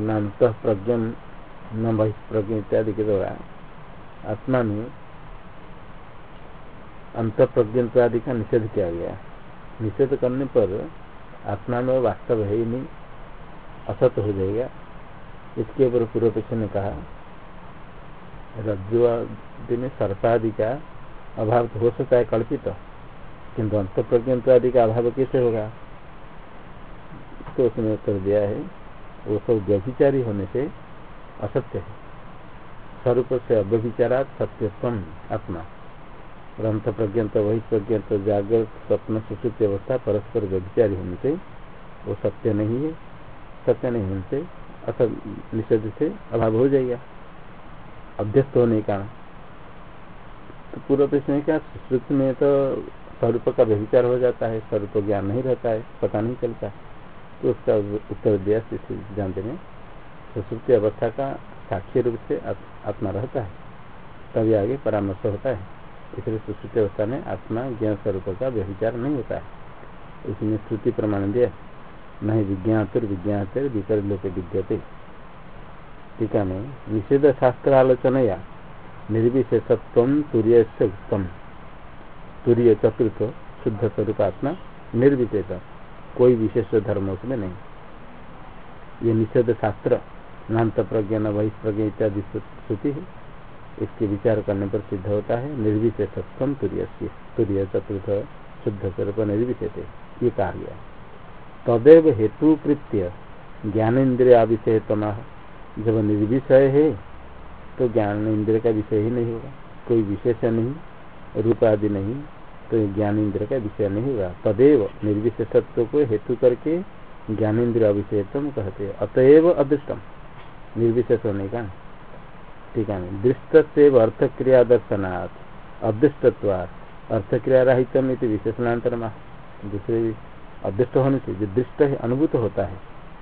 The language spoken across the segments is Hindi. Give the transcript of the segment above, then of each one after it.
न प्रज्ञ न बहिष्प्रज्ञ इत्यादि के द्वारा। आत्मा में अंत प्रज्ञत्वादि का निषेध किया गया। निषेध करने पर आत्मा में वास्तव है ही नहीं, असत हो जाएगा। इसके ऊपर पूर्व पक्ष ने कहा रज्जुआदि में सर्पादि का अभाव तो हो सकता है कल्पित, किंतु अंत प्रज्ञत्वादि का अभाव कैसे होगा? तो उसने उत्तर दिया है वो सब व्यभिचारी होने से असत्य है। स्वरूप से अव्यभिचारा सत्यत्म आत्मा। ग्रंथ प्रज्ञात, वही प्रज्ञात, जागृत, स्वप्न, सुश्रुति अवस्था परस्पर व्यभिचारी होने से वो सत्य नहीं है। सत्य नहीं होने से असल निषेध से अभाव हो जाएगा। अभ्यस्त होने का। तो पूर्व प्रश्न क्या? सुश्रुति में तो स्वरूप का व्यभिचार हो जाता है, स्वरूप ज्ञान नहीं रहता है, पता नहीं चलता। तो उसका उत्तर दिया जानते में सुश्रुति अवस्था का साक्षी रूप से आत्मा रहता है। तभी आगे परामर्श होता है। इसलिए सुश्रुति अवस्था में आत्मा ज्ञान स्वरूप का व्यभिचार नहीं होता है। इसमें श्रुति प्रमाण दिया। नहीं विज्ञातर विज्ञातर विकर लोक विद्यते। टीका में निषेध शास्त्र आलोचना या निर्विशेषत्व तुर्य से उत्तम। तुर्य चतुर्थ शुद्ध स्वरूप आत्मा निर्विशेष। कोई विशेष धर्म उसमें नहीं। ये निषेध शास्त्र नान्त प्रज्ञा वही प्रज्ञा इत्यादि श्रुति है। इसके विचार करने पर सिद्ध होता है, निर्विशेषत्व तुर्य तुर्य चतुर्थ शुद्ध स्वरूप निर्विशेष। ये कहा गया तदेव हेतु कृत्य ज्ञान इंद्रिय विषय तमाह जब निर्विषय है तो ज्ञान इंद्र का विषय ही नहीं होगा। कोई विशेष नहीं रूप आदि नहीं। तो इंद्र का विषय नहीं होगा तदेव निर्विशेषत्व को हेतु करके ज्ञान इंद्र अविषयत्म कहते अतएव अदृष्टम निर्विशेष होने का। ठीक है। दृष्ट से अर्थ क्रिया दर्शनाथ अदृष्टत्वात्। अर्थ क्रिया राहितम विशेषणांतर दूसरे अदृष्ट होने से जो दृष्ट है, अनुभूत होता है,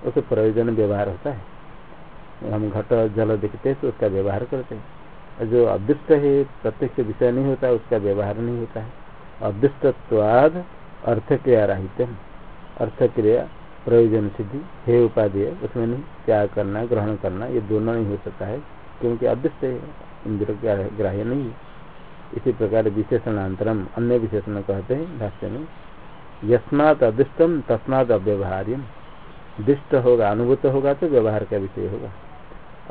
उसे प्रयोजन व्यवहार होता है। हम घट जल देखते हैं तो उसका व्यवहार करते हैं। जो अदृष्ट है, प्रत्यक्ष विषय नहीं होता, उसका व्यवहार नहीं होता है। अदृष्टत्वाद अर्थ क्रिया राहित्यम अर्थ क्रिया प्रयोजन सिद्धि, हे उपाधि है उसमें नहीं, त्याग करना, ग्रहण करना, ये दोनों नहीं हो सकता है, क्योंकि अदृष्ट इंद्र ग्राह्य नहीं है। इसी प्रकार विशेषणांतरम, अन्य विशेषण कहते हैं, भाष्य में, यस्मात अदृष्टम तस्मात अव्यवहार्यम। दृष्ट होगा, अनुभूत होगा तो व्यवहार का विषय होगा।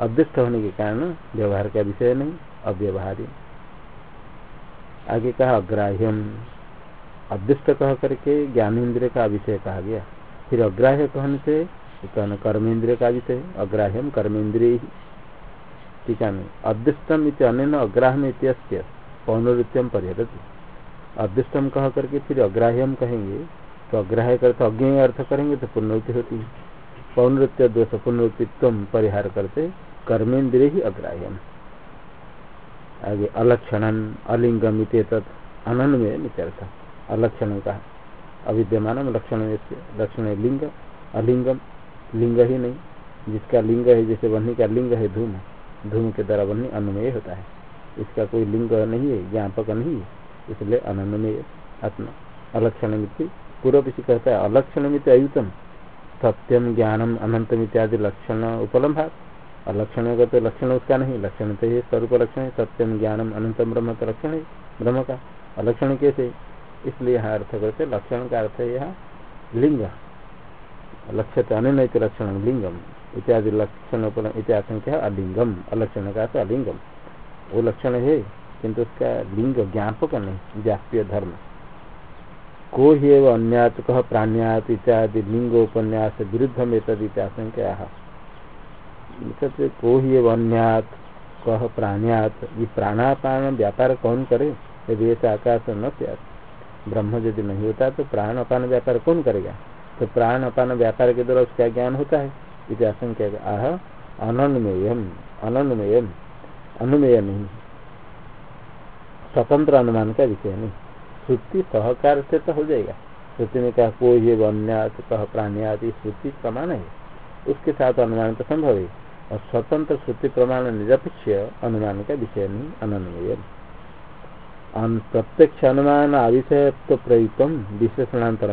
अदृष्ट होने के कारण व्यवहार का विषय नहीं, अव्यवहार्य। आगे कहा, अग्राह्यम। अदृष्ट कह करके ज्ञान इंद्र का विषय कहा गया। फिर अग्राह्य कहने से कहना कर्म इंद्रिय का विषय अग्राह्यम कर्म इंद्रिय टीका में अदृष्टम इत पौनृत्यम पर्यटती अदृष्टम कह करके फिर अग्राह्यम कहेंगे तो अग्राह्य कर तो अज्ञ अर्थ करेंगे तो पुनरुक्ति होती है। पौनृत्य दोष पुनरुक्तित्व परिहार करते कर्मेंद्रिय ही अग्राह्यम। आगे अलक्षण अलिंगम अनन में अलक्षण का अविद्यमान लक्षण लक्षण है लिंग। अलिंगम लिंग ही नहीं। जिसका लिंग है, जैसे वन्नी का लिंग है, धूम धूम के द्वारा वन्नी अन्नमय होता है। इसका कोई लिंग नहीं है, ज्ञापक नहीं है। इसलिए अनन्य आत्मा। अलक्षण मित्र पूर्व किसी कहता है अलक्षण मित्र अयुतम। सत्यम ज्ञानम अनंतम इत्यादि लक्षण उपलम्भात। अलक्षण का तो लक्षण उसका नहीं, लक्षण तो ये स्वरूप लक्षण है, सत्यम ज्ञानम अनंतम ब्रह्म तो लक्षण है, ब्रह्म का। अलक्षण कैसे? इसलिए यहाँ अर्थ करते, लक्षण का अर्थ है यहाँ लिंग। लक्ष्य अन्य लक्षण लिंगम, इत्यादि लक्षण इत्याशंख्या अलिंगम, अलक्षण का अर्थ अलिंगम। वो लक्षण है, किंतु उसका लिंग ज्ञापक नहीं, व्याप्य धर्म। को ही एवं अन्यात कह प्राण्यात इत्यादि लिंगोपन्यास विरुद्ध में तद इत्याशंका को ही एवं अन्यात कह प्राण्यात, ये प्राणापान व्यापार कौन करे? यदि ऐसा आकाश न ब्रह्म यदि नहीं होता तो प्राण अपान व्यापार कौन करेगा? तो प्राण अपान व्यापार के द्वारा उसका ज्ञान होता है। इतिहास आह अनन्मेयम अनन्मेयम अनुमेय नहीं। स्वतंत्र अनुमान का विषय नहीं। श्रुति सहकार से तो हो जाएगा। श्रुति में कहा, को ये वन्यात, कह प्राणियात श्रुति प्रमाण है। उसके साथ अनुमान तो संभव है और स्वतंत्र श्रुति प्रमाण निरपेक्ष अनुमान का विषय नहीं, अनन्वय। प्रत्यक्ष अनुमान आविषय तो प्रयुक्तम विशेषणांतर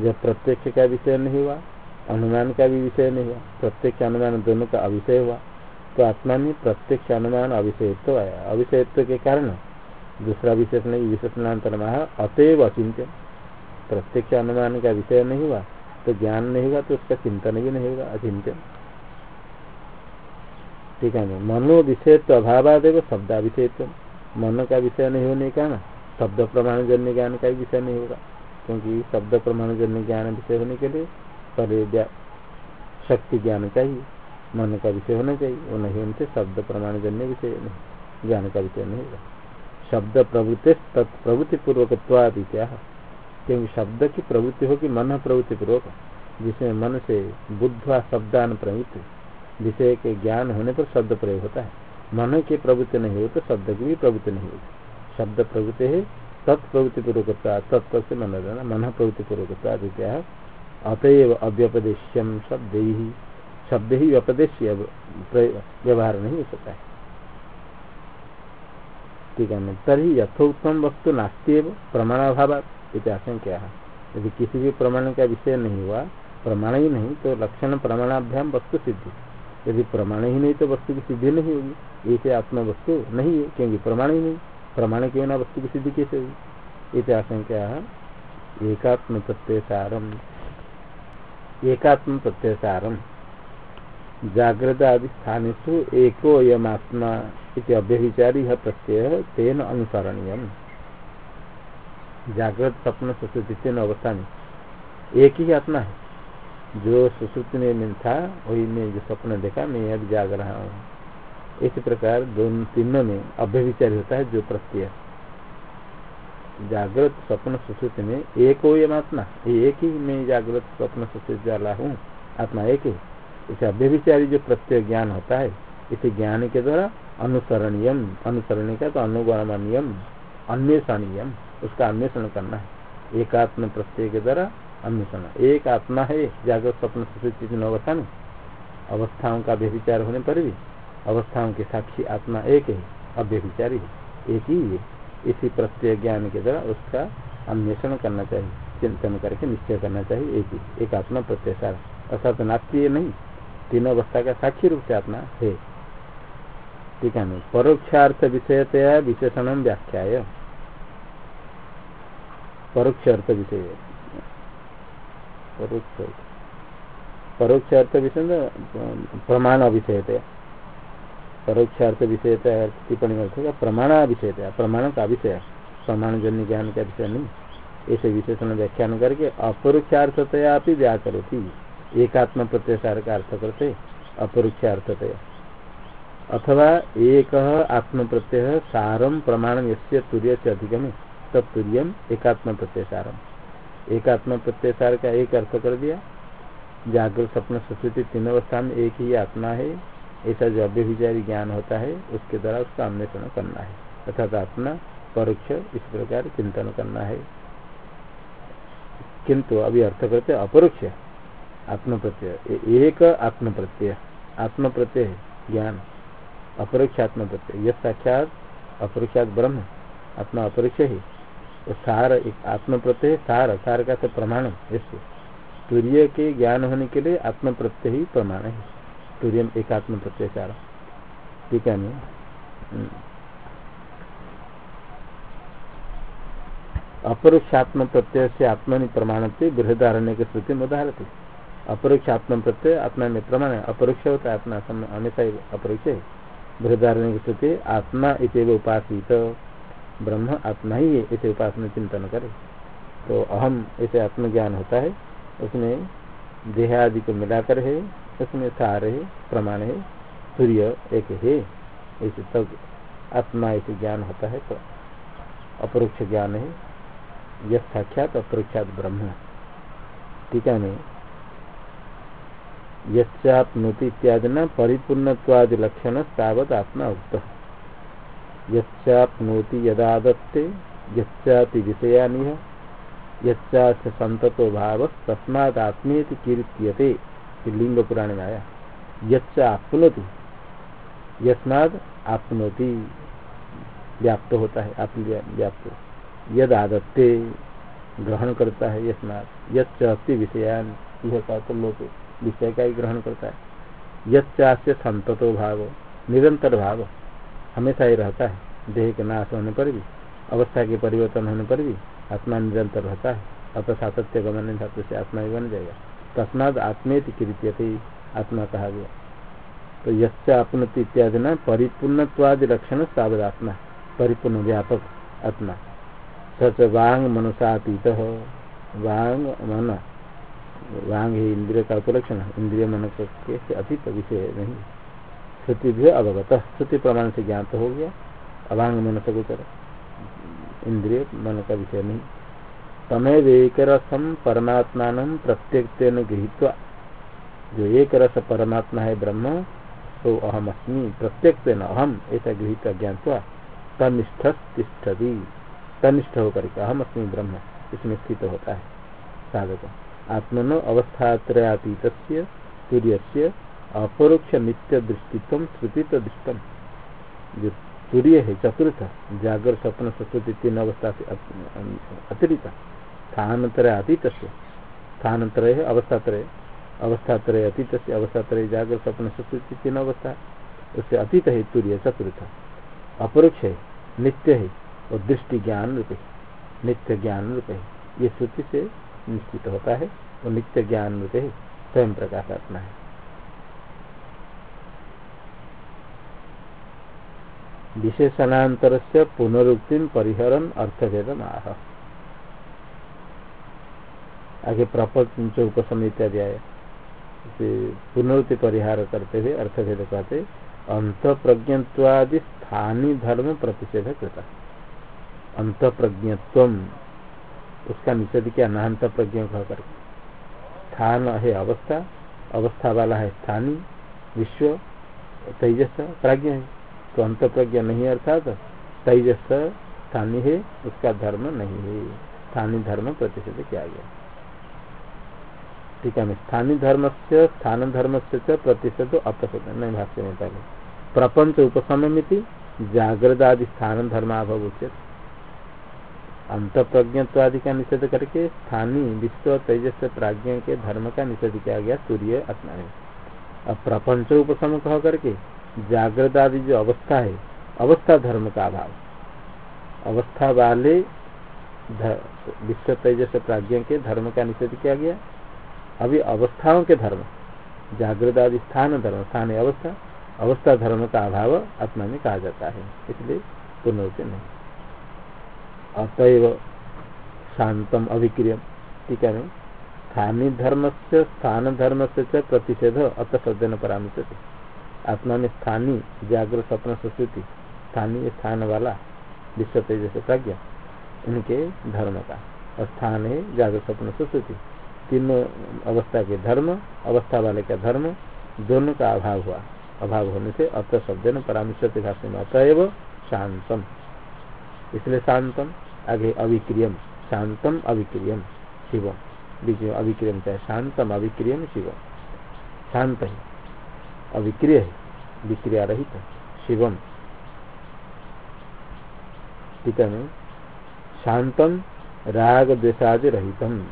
जब प्रत्यक्ष का विषय नहीं हुआ, अनुमान का भी विषय नहीं हुआ, प्रत्यक्ष अनुमान दोनों का अविषय हुआ तो आत्मा में प्रत्यक्ष अनुमान अविषयत्व आया। अविषयत्व के कारण दूसरा विशेष नहीं विशेषणांतर महा अतएव अचिंत्य। प्रत्यक्ष अनुमान का विषय नहीं हुआ तो ज्ञान नहीं होगा तो उसका चिंतन भी नहीं होगा अचिंतन ठीक है मनो विषयत्व अभावादेव शब्दाविषयत्व। मन का विषय नहीं होने का ना? शब्द प्रमाण जन्य ज्ञान का विषय नहीं होगा। क्योंकि शब्द प्रमाण जन्य ज्ञान विषय होने के लिए परे शक्ति ज्ञान चाहिए मन का विषय होना चाहिए। वो नहीं होने से शब्द प्रमाण जन्य विषय नहीं, ज्ञान का विषय नहीं होगा। शब्द प्रवृत्ति तत्प्रवृत्ति पूर्वक क्या क्योंकि शब्द की प्रवृत्ति होगी, मन प्रवृत्ति पूर्वक, जिसमें मन से बुद्धवा शब्दान प्रवृत्ति विषय के ज्ञान होने पर शब्द प्रयोग होता है। मन की प्रवृत्ति नहीं हो तो शब्द की भी प्रवृत्ति नहीं होगी शब्द प्रवृत्ति है तत्प्रवृत्ति पूर्वक तत्व से मन रहना, मन प्रवृत्ति पूर्वक अतएव अव्यपदेश्यम शब्द ही शब्द ही व्यपदेश व्यवहार नहीं हो सकता है। ठीक है तरी यथोत्तम वस्तु नास्ती प्रमाणाभाव आशंका है। यदि किसी भी प्रमाण का विषय नहीं हुआ, प्रमाण ही नहीं तो लक्षण प्रमाणाभ्याम वस्तु सिद्धि। यदि प्रमाण ही नहीं तो वस्तु की सिद्धि नहीं होगी। ऐसे आत्मा वस्तु नहीं है, क्योंकि प्रमाण ही नहीं। प्रमाण के बिना वस्तु की सिद्धि कैसे होगी? इसे आशंका एकात्म प्रत्यय सारम। एकात्म प्रत्यय सारम। जागृत आदि स्थान एको अव्यभिचारी प्रत्यय, तेन अनुसरणीय जागृत स्वप्न सुश्रुति तीन अवस्था में। एक ही आत्मा है। जो सुश्रुति में था, वही मैं जो स्वप्न देखा, मैं अब जाग रहा हूँ। इसी प्रकार दोनों तीनों में अभ्यविचारी होता है जो प्रत्यय। जागृत स्वप्न सुश्रुति में एक हो ये आत्मा। एक ही मैं जागृत स्वप्न सुश्रुति वाला हूँ। आत्मा एक ही। इसे अभ्यविचारी जो प्रत्यय ज्ञान होता है, इसे ज्ञान के द्वारा अनुसरणीयम। अनुसरण का तो अनुगमनीयम। अन्वेषणीयम। उसका अन्वेषण करना है। एकात्म प्रत्यय के द्वारा अन्वेषण। एक आत्मा है जागृत स्वप्न सुश्रुति अवस्था में अवस्थाओं का व्यभिचार होने पर भी अवस्थाओं के साक्षी आत्मा एक है, अव्यभिचारी है। एक ही है। इसी प्रत्यय ज्ञान के द्वारा उसका अन्वेषण करना चाहिए, चिंतन करके निश्चय करना चाहिए, एक ही। एक आत्मा प्रत्यय अर्थात नास्ती नहीं, तीन अवस्था का साक्षी रूप से आत्मा है। ठीक है, परोक्षार्थ विषयतया विशेषण व्याख्या परोक्ष अर्थ विषय परोक्ष परोक्ष अर्थ विषय प्रमाण विषय परोक्ष अर्थ विषय टिप्पणी अर्थ का प्रमाण विषय प्रमाण का विषय प्रमाण जन्य ज्ञान का विषय नहीं। ऐसे विशेषण व्याख्यान करके अपरोक्षार्थतया भी व्याकरोती। एकात्म प्रत्याचार का अर्थ करते अपरोक्षार्थतया। अथवा एक आत्म प्रत्यय सारम प्रमाण यस्य तुर्य से अधिगम। तत्तुर्यम एकात्म प्रत्यय सारम एकात्म प्रत्यय का एक अर्थ कर दिया। जागृत स्वप्न सुश्रुति तीन अवस्था में एक ही आत्मा है। ऐसा जो अव्यभिचारी ज्ञान होता है, उसके द्वारा उसका अन्वेषण करना है। अर्थात आत्मा परोक्ष इस प्रकार चिंतन करना है। किंतु अभी अर्थ करते अपरोक्ष। आत्म प्रत्यय एक आत्म प्रत्यय आत्म प्रत्यय ज्ञान। अपरोक्ष आत्म प्रत्यय यह साक्षात अपरोक्षात ब्रह्म। आत्मा अपरोक्ष है। तो सार आत्म प्रत्यय सार सार का तो प्रमाण इससे तूर्य के ज्ञान होने के लिए आत्म प्रत्यय ही प्रमाण है। तूर्य एक आत्म प्रत्यय सार। ठीक है हम्म। अपरोक्षात्म प्रत्यय से आत्मनि प्रमाण से बृहदारण्य के श्रुति में उदाहरण अपरोक्ष आत्म प्रत्यय आत्मा में प्रमाण है। अपरोक्ष होता है आत्मा हमेशा अपरोक्ष है। बृहदारण्य की श्रुति, आत्मा इत उपासित। ब्रह्म आत्मा ही है ऐसे उपासना चिंतन करे। तो अहम ऐसे आत्मज्ञान होता है। उसमें देह आदि को मिलाकर है, उसमें सार है, प्रमाण है, सूर्य एक है। ऐसे तब आत्मा ऐसे ज्ञान होता है तो अपरोक्ष ज्ञान है। यह साक्षात अपरोक्षात ब्रह्म। टीका में यप्नोति इत्यादि न परिपूर्णत्वादि लक्षण तावत आत्मा उक्त। यप्नोति यदा दत्ते यच्चाति विषयानिह, यच्चास्य संततो भाव तस्माद आत्मीयति कीर्त्यते लिंग पुराण में आया। यच्चा आपनोति, यस्माद आपनोति, व्याप्त होता है आप व्याप्त यद आदत्ते ग्रहण करता है यस्मात यच्च विषयान, इह का तो लोग विषय का ही ग्रहण करता है। यसे संतो भाव निरंतर भाव हमेशा ही रहता है। देह के नाश होने पर भी, अवस्था के परिवर्तन होने पर भी आत्मा निरंतर रहता है। अतः सातत्य गमन धातु से आत्मा ही बन जाएगा। तस्माद आत्मेत कृत्य आत्मा कहा गया। तो यपनति इत्यादि न, परिपूर्णत्वादि लक्षण सावधात्मा परिपूर्ण व्यापक आत्मा। सच वांग मनुषातीत वांग मन, वांग ही इंद्रिय का उपलक्षण इंद्रिय मन के अतीत विषय नहीं। श्रुति भी अवगत श्रुति प्रमाण से ज्ञात हो गया। अवांग मन से गोचर इंद्रिय मन का विषय नहीं। तमेव एक रसम परमात्मा प्रत्येक गृहित जो एक रस परमात्मा है ब्रह्म तो अहम अस्मी। प्रत्येक अहम, ऐसा गृहित ज्ञान तनिष्ठ तिष्ठती तनिष्ठ होकर के अहम अस्मी ब्रह्म, इसमें स्थित होता है। साधक। आत्मनो अवस्थात्रयातीत सूर्य से अपरोक्ष नित्य दृष्टित्व श्रुति दृष्टम जो सूर्य है, चतुर्थ, जागर, स्वप्न, संस्कृति, तीन अवस्था से अतिरिक्त, स्थानतर अतीत स्थानतर है अवस्थात्रय अवस्थात्रय अतीत से अवस्थात्रय जागर, स्वप्न, संस्कृति, तीन अवस्था। उससे अतीत है तुर्य चतुर्थ। अपरोक्ष है, नित्य है, और दृष्टि ज्ञान रूप नित्य ज्ञान रूप है। ये श्रुति से निश्चित होता है, और नित्य ज्ञान रूप है। स्वयं प्रकाश आत्मा है। विशेषणांतर से पुनरुक्ति परिहरन अर्थभेद आह आगे प्रपंच उपसम इत्यादि आए पुनरुक्ति परिहार करते हुए अर्थभेद कहते अंत प्रज्ञत्वादि स्थानीय धर्म प्रतिषेध करता अंत प्रज्ञत्व उसका निषेध किया नान्त प्रज्ञ कह स्थान है अवस्था अवस्था वाला है स्थानीय विश्व, तेजस, प्राज्ञ है। तो अंत प्रज्ञ नहीं अर्थात तेजस स्थानीय है, उसका धर्म नहीं है। स्थानीय धर्म प्रतिषेध किया गया। ठीक है स्थानीय धर्म से स्थान धर्म से प्रतिषेध अप्रसिद्ध नहीं, भाष्य में पहले। प्रपंच उपसमिति जागृत आदि स्थान धर्माभव उचित अंत प्रज्ञत्वादि का निषेध करके स्थानीय विश्व तेजस प्राज्ञ के धर्म का निषेध किया गया, सूर्य अब प्रपंच उपसम कह करके जागृत आदि जो अवस्था है, अवस्था धर्म का अभाव। अवस्था वाले विश्व तेजस प्राज्ञ के धर्म का निषेध किया गया। अभी अवस्थाओं के धर्म, जागृत आदि स्थान धर्म, स्थान अवस्था अवस्था धर्म का अभाव आत्मा में कहा जाता है, इसलिए पुनरुक्ति नहीं अतएव शांतम अभिक्रिय ठीक है स्थानीय धर्म से, स्थान धर्म से प्रतिषेध, अत सदन परामर्श आत्मा में स्थानीय जागृत स्वप्न संस्कृति स्थानीय स्थान वाला विश्व तेजस प्रज्ञा उनके धर्म का स्थान है जागृत स्वप्न संस्कृति तीनों अवस्था के धर्म, अवस्था वाले का धर्म, दोनों का अभाव हुआ। अभाव होने से अत शब्द न परामर्श भाषण में अतएव शांतम। इसलिए शांतम, आगे अविक्रियम, शांतम अविक्रियम शिवम। बीच में अविक्रियम चाहे शांतम अविक्रियम शिवम। शांत है। अविक्रिय है विक्रिया रहित शिवम। टीका में शांतम राग द्वेषादि रहितम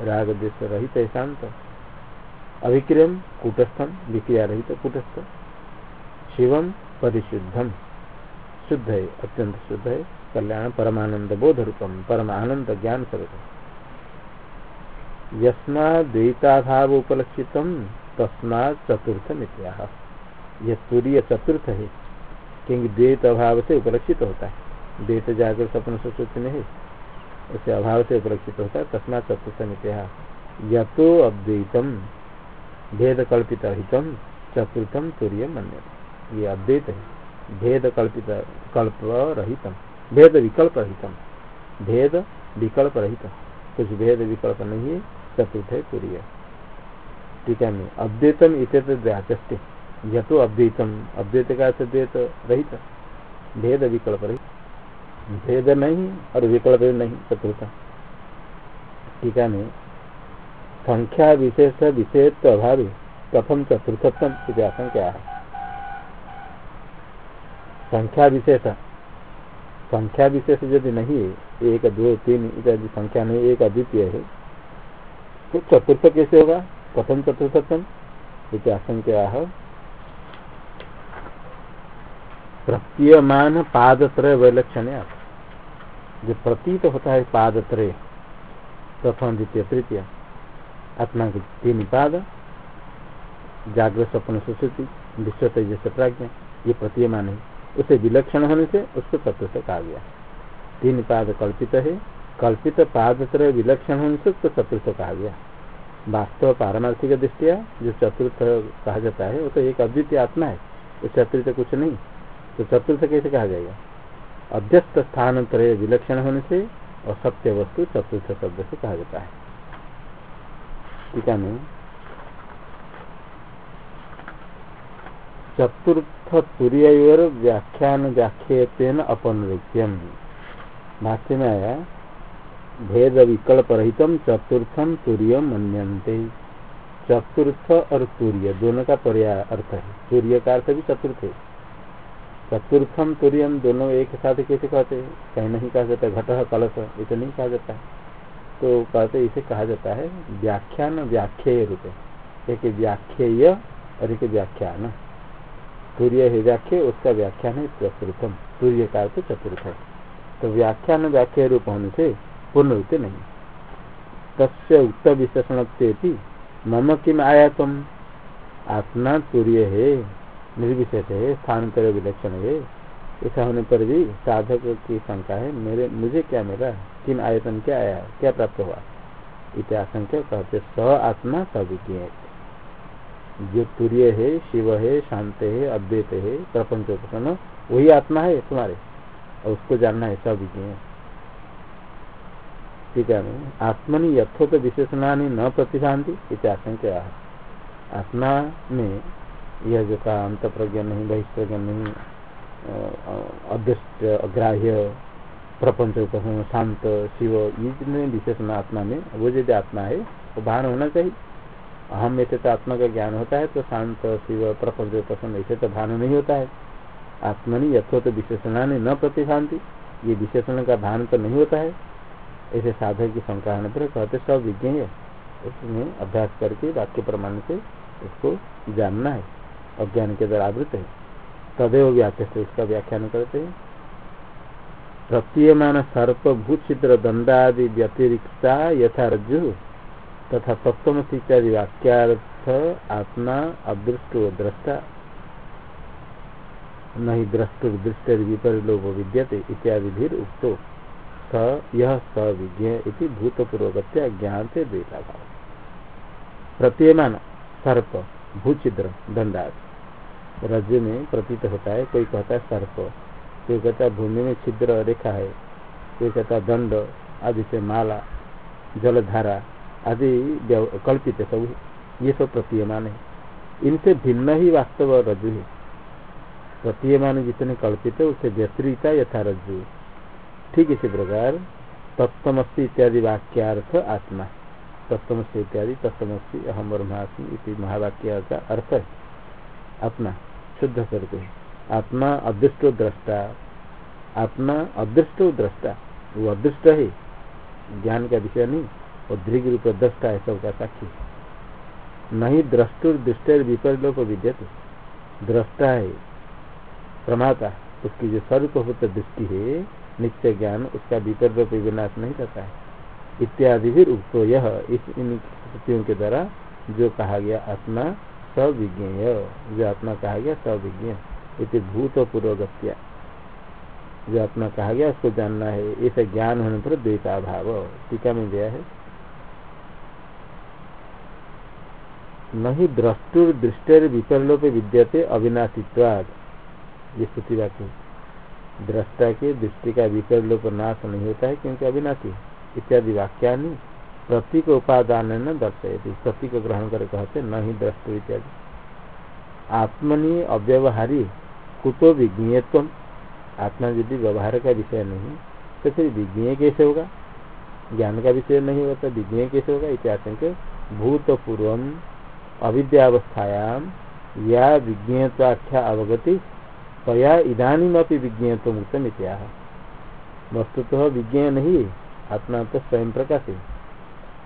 राग द्वेष रहित है शांत। अभिक्रियम कूटस्थम विक्रिया रहित कूटस्थ। शिवम, परिशुद्धम। शुद्ध है, अत्यंत शुद्ध है, कल्याण, परमानंद बोध रूपम परम आनंद, ज्ञान स्वरूप। यस्मा द्वैताभाव उपलक्षित तस्मा चतुर्थ मिथ्या। यह सूर्य चतुर्थ है, क्योंकि द्वैत अभाव से उपलक्षित होता है। द्वैत जागर सपन सुश्रुति में है उसे अभाव से उपलक्षित होता है तस्मा चतुर्थ मिथ्या। यतो अद्वैतम, भेद कल्पित हितम चतुर्थम सूर्य मन ये अद्वैत है, भेद कल्पित कल्प रहितम भेद विकल्प रहितम भेद विकल्प रहित कुछ भेद विकल्प नहीं है, चतुर्थ है सूर्य टीका में अद्वैतम इत व्याचस्ते यह तो अद्वैतम अद्वैत का द्वैत रहित। भेद विकल्प रहित। भेद नहीं और विकल्प नहीं चतुर्थ टीका में संख्या विशेष विषयत्व अभाव प्रथम चतुर्थत्म आशंका है। संख्या विशेष। संख्या विशेष यदि नहीं है एक, दो, तीन इत्यादि संख्या नहीं, एक, अद्वितीय है तो चतुर्थ कैसे होगा? कथम चतुर्थम इति आशंका प्रतीयमान पादत्रय वैलक्षण जो प्रतीत होता है पादत्रय, प्रथम, द्वितीय, तृतीय आत्मा के तीन पाद, जागृत सपन सुश्रुति, विश्व तेजस प्राज्ञा, ये प्रतीयमान है। उसे विलक्षण होने से उसको चतुर्थ कहा गया तीन पाद कल्पित है। कल्पित पादत्रय विलक्षण होने से उसको चतुर्थ कहा गया वास्तव पारमार्थिक दृष्टिया जो चतुर्थ कहा जाता है, वो तो एक अद्वितीय आत्मा है उस चतुर्थ कुछ नहीं तो चतुर्थ कैसे कहा जाएगा? अध्यस्त स्थान त्रय विलक्षण होने से और सत्य वस्तु चतुर्थ शब्द से कहा जाता है। टीका में चतुर्थ तुरीय व्याख्यान व्याख्यन अपनुक्त्यम भाष्य में आया भेद विकल्प रहित चतुर्थम सूर्य मनते चतुर्थ और सूर्य दोनों का पर्याय अर्थ है। सूर्य का अर्थ भी चतुर्थ है। चतुर्थम तुरियम दोनों एक साथ कैसे कहते कहीं नहीं कहा जाता, घट कलश, इसे नहीं कहा जाता। तो कहते इसे कहा जाता है व्याख्यान व्याख्येय रूप। एक व्याख्येय और एक व्याख्यान। सूर्य है व्याख्या, उसका व्याख्यान है चतुर्थम सूर्य का अर्थ चतुर्थ तो व्याख्यान व्याख्या रूप होने से पूर्ण रूप नहीं। तस्य उक्त विशेषण मम किम आया तुम आत्मा तुर्य है, निर्विशेष है स्थानांतर विलक्षण है। ऐसा होने पर भी साधक की शंका है, मेरे, मुझे क्या मिला? किन आयतन क्या आया? क्या प्राप्त हुआ? इतिहास कहते स आत्मा सविज्ञ जो तुर्य है, शिव है, शांत है, अद्वैत है, प्रपंच वही आत्मा है तुम्हारे। और उसको जानना है सविज्ञ ठीक है। आत्मनि यथोत विशेषणानी न प्रतिभांति इतिहास आत्मा में यह जो का अंत प्रज्ञा नहीं, बहिष्प्रज्ञा नहीं, अदृष्ट, अग्राह्य, प्रपंच, उपसम, शांत, शिव, ये जितने विशेषण आत्मा में, वो यदि आत्मा है, वो भान होना चाहिए। अहम में से तो आत्मा का ज्ञान होता है तो शांत, शिव, प्रपंच पसंद ऐसे तो भान नहीं होता है। आत्मनि यथोत विशेषणा ने न प्रतिभांति ये विशेषण का भान तो नहीं होता है। ऐसे साधक की शंका होने पर कहते, सब विज्ञ है। उसमें अभ्यास करके वाक्य प्रमाण से उसको जानना है अज्ञान के द्वारा आवृत है। तदेव व्याख्या से इसका व्याख्यान करते हैं। प्रतीयमान सर्प भूचित्र दंडादि व्यतिरिक्ता यथा रज्जु तथा सप्तम इत्यादि वाक्यार्थ आत्मा अदृष्ट दृष्टा। नहीं द्रष्टुर दृष्ट विपरिलोप विद्यते इत्यादि भी उक्तो। यह स विज्ञ भूतपूर्वक ज्ञान से द्वेता भाव। प्रतीयमान सर्प भूचिद्र दंडादि। रज्जु में प्रतीत होता है, कोई कहता है सर्प, कोई कहता है भूमि में छिद्र रेखा है, कोई कहता है दंड, आदि से माला, जलधारा आदि कल्पित है, सब ये सब प्रतीयमान है। इनसे भिन्न ही वास्तव रज्जु है। प्रतीयमान जितने कल्पित है, उससे व्यतिरिता यथा रज्जु ठीक इसी प्रकार तत्वमस्ती इत्यादि वाक्यार्थ आत्मा। तत्वमस्ती इत्यादि तत्वमस्ती अहम ब्रह्मास्मी महावाक्य का अर्थ है। अपना शुद्ध करके। आत्मा अदृष्टो दृष्टा। आत्मा अदृष्टो दृष्टा। वो अदृष्ट है। ज्ञान का विषय नहीं। और दृघ रूप दृष्टा है सबका साक्षी। नहीं द्रष्टुर दृष्ट विपरीलोप विद्यते। दृष्टा है। प्रमाता, उसकी जो स्वरूपभूत दृष्टि है नित्य ज्ञान, उसका विपरीलोप विनाश नहीं रहता है। इत्यादि भी उक्त यह इस इन के द्वारा जो कहा गया आत्मा सविज्ञ जो आत्मा कहा गया सविज्ञ इति भूत पूर्वगत्या जो आत्मा कहा गया, उसको जानना है, इसे ज्ञान होने पर द्वैता भाव टीका में गया है। नहीं द्रष्टुर दृष्टर विपरलोप विद्यते अविनाशित्वाद ये स्तुति वाक्य दृष्टा के दृष्टि का विपरलोप नाश नहीं होता है, क्योंकि अविनाशी इत्यादि वाक्या प्रतीक उपादान न दर्शयती प्रतीक ग्रहण कर कहते न ही दृष्टि इत्यादि। आत्मनि अव्यवहारी कुतो विज्ञेयत्व आत्मा यदि व्यवहार का विषय नहीं तो फिर विज्ञेय कैसे होगा? ज्ञान का विषय नहीं होता विज्ञेय कैसे होगा? इतिहास भूतपूर्व अविद्यावस्थायाम या विज्ञेयत्वाख्या अवगति तया इधानीम विज्ञेयत्व मुक्तम इत्या वस्तुतः विज्ञेय नहीं आत्मा तो स्वयं प्रकाश। है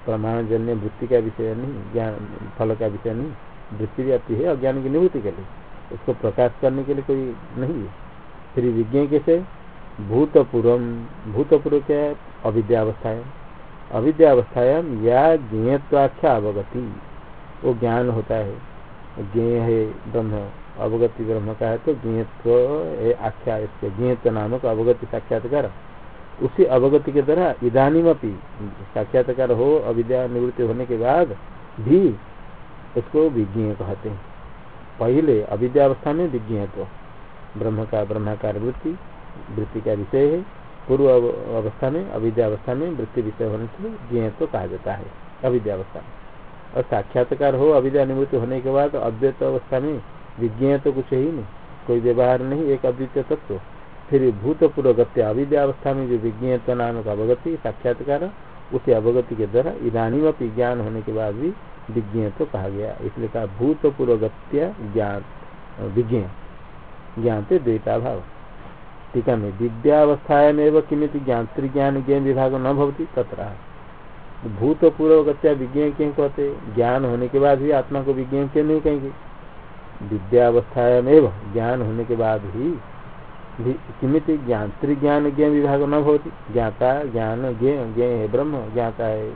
प्रमाण जन्य वृत्ति का विषय नहीं, ज्ञान, फल का विषय नहीं, वृत्ति आती है, अज्ञान की निवृत्ति के लिए। उसको प्रकाश करने के लिए कोई नहीं है। फिर विज्ञ कैसे? भूतपूर्व। भूतपूर्व क्या है? अविद्यावस्थाएँ। अविद्यावस्थायाम या ज्ञेयत्वाख्या अवगति। वो ज्ञान होता है। ज्ञेय है, ब्रह्म अवगति ब्रह्म का है तो ज्ञेयत्व आख्या इसके नामक अवगति साक्षात्कार। उसी अवगति के द्वारा इधानीम साक्षात्कार हो, अविद्या निवृत्ति होने के बाद भी उसको विज्ञ कहते हैं। पहले अविद्यावस्था में विज्ञ तो ब्रह्म का ब्रह्माकार वृत्ति वृत्ति का विषय है। पूर्व अवस्था में, अविद्यावस्था में वृत्ति विषय होने से ज्ञ तो कहा जाता है। अविद्यावस्था। में और साक्षात्कार हो, अविद्या निवृत्ति होने के बाद अद्वैत अवस्था में विज्ञ तो कुछ ही नहीं। कोई व्यवहार नहीं, एक अद्वितीय तत्व। फिर भूतपूर्व गत्य अविद्यावस्था में जो विज्ञान नाम का अवगति, साक्षात्कार, उसी अवगति के द्वारा इधानी ज्ञान होने के बाद भी विज्ञ तो कहा गया। इसलिए कहा भूतपूर्व गत्य ज्ञान विज्ञान ज्ञान से द्वैता भाव टीका में विद्यावस्थायामेव किमित ज्ञान ज्ञान विभाग न भवती तथा भूतपूर्व गत्या विज्ञान क्यों कहते? ज्ञान होने के बाद भी आत्मा को विज्ञान क्यों नहीं कहेंगे? विद्यावस्थायामेव ज्ञान होने के बाद ही किमित ज्ञान, त्रिज्ञान ज्ञ विभाग न होती ज्ञाता, ज्ञान, ज्ञ ज्ञ है ब्रह्म, ज्ञाता है,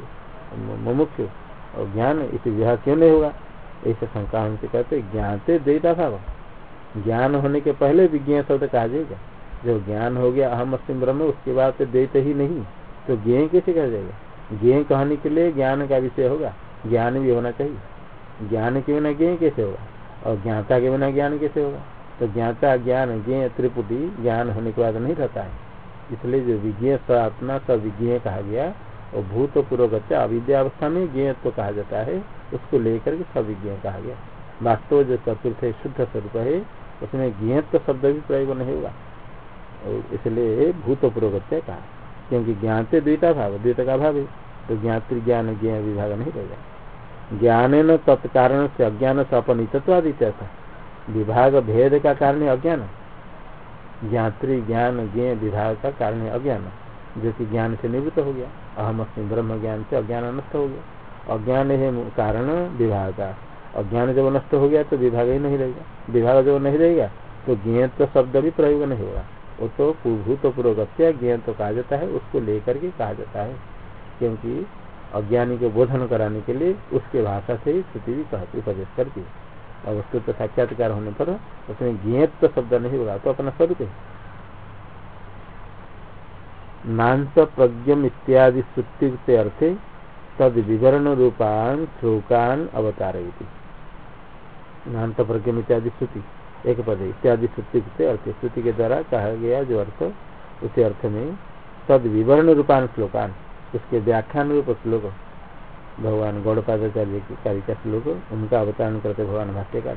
मुमुक्ष, और ज्ञान इस विभाग क्यों नहीं होगा? ऐसे शंका हमसे कहते ज्ञाते देता था ज्ञान होने के पहले विज्ञान शब्द कहा जाएगा। जो ज्ञान हो गया, अहम अस्म ब्रह्म, उसके बाद तो देते ही नहीं। तो ज्ञ कैसे कहा जाएगा? ज्ञ कहने के लिए ज्ञान का विषय होगा। ज्ञान भी होना चाहिए। ज्ञान के बिना ज्ञ कैसे होगा? और ज्ञाता के बिना ज्ञान कैसे होगा? तो ज्ञाता ज्ञान ज्ञ त्रिपुटी, ज्ञान होने के बाद नहीं रहता है। इसलिए जो विज्ञ आत्मा सब विज्ञ कहा गया और भूत पूर्वगत अविद्यावस्था में ज्ञ तो कहा जाता है, उसको लेकर के सब विज्ञ कहा गया। वास्तव जो चतुर्थ शुद्ध स्वरूप है, उसमें ज्ञत्व शब्द भी प्रयोग नहीं होगा। इसलिए भूत पूर्वगत्य कहा। क्योंकि ज्ञाते द्विता भाव, द्वित का भाव है। तो ज्ञात ज्ञान ज्ञ विभाग नहीं रहेगा। ज्ञान न तत्कारण से अज्ञान से अपनितत्वादित्य था। विभाग भेद का कारण अज्ञान। ज्ञात्री ज्ञान ज्ञ विभाग का कारण अज्ञान। जो कि ज्ञान से निवृत्त हो गया। अहम अस्मी ब्रह्म ज्ञान से अज्ञान नष्ट हो गया। अज्ञान है कारण विभाग। का अज्ञान जब नष्ट हो गया तो विभाग ही नहीं रहेगा। विभाग जब नहीं रहेगा तो ज्ञ तो शब्द भी प्रयोग नहीं होगा। वो तो भूत पूर्वगत्या ज्ञ तो कहा जाता है, उसको लेकर के कहा जाता है। क्योंकि अज्ञानी को बोधन कराने के लिए उसके भाषा से ही स्थिति भी कहती, उपदेश करती है। और वस्तु तो साक्षात्कार होने पर उसमें ज्ञेत तो शब्द नहीं होगा तो अपना स्वरूप है मांस प्रज्ञम इत्यादि श्रुतियुक्त अर्थे तद विवरण रूपान श्लोकान अवतार प्रज्ञम इत्यादि श्रुति एक पद इत्यादि श्रुतियुक्त अर्थ। श्रुति के द्वारा कहा गया जो अर्थ, उसी अर्थ में तद विवरण रूपान श्लोकान। उसके व्याख्यान रूप श्लोक, भगवान गौड़पादाचार्य की कारिका श्लोक, उनका अवतरण करते भगवान भाष्यकार।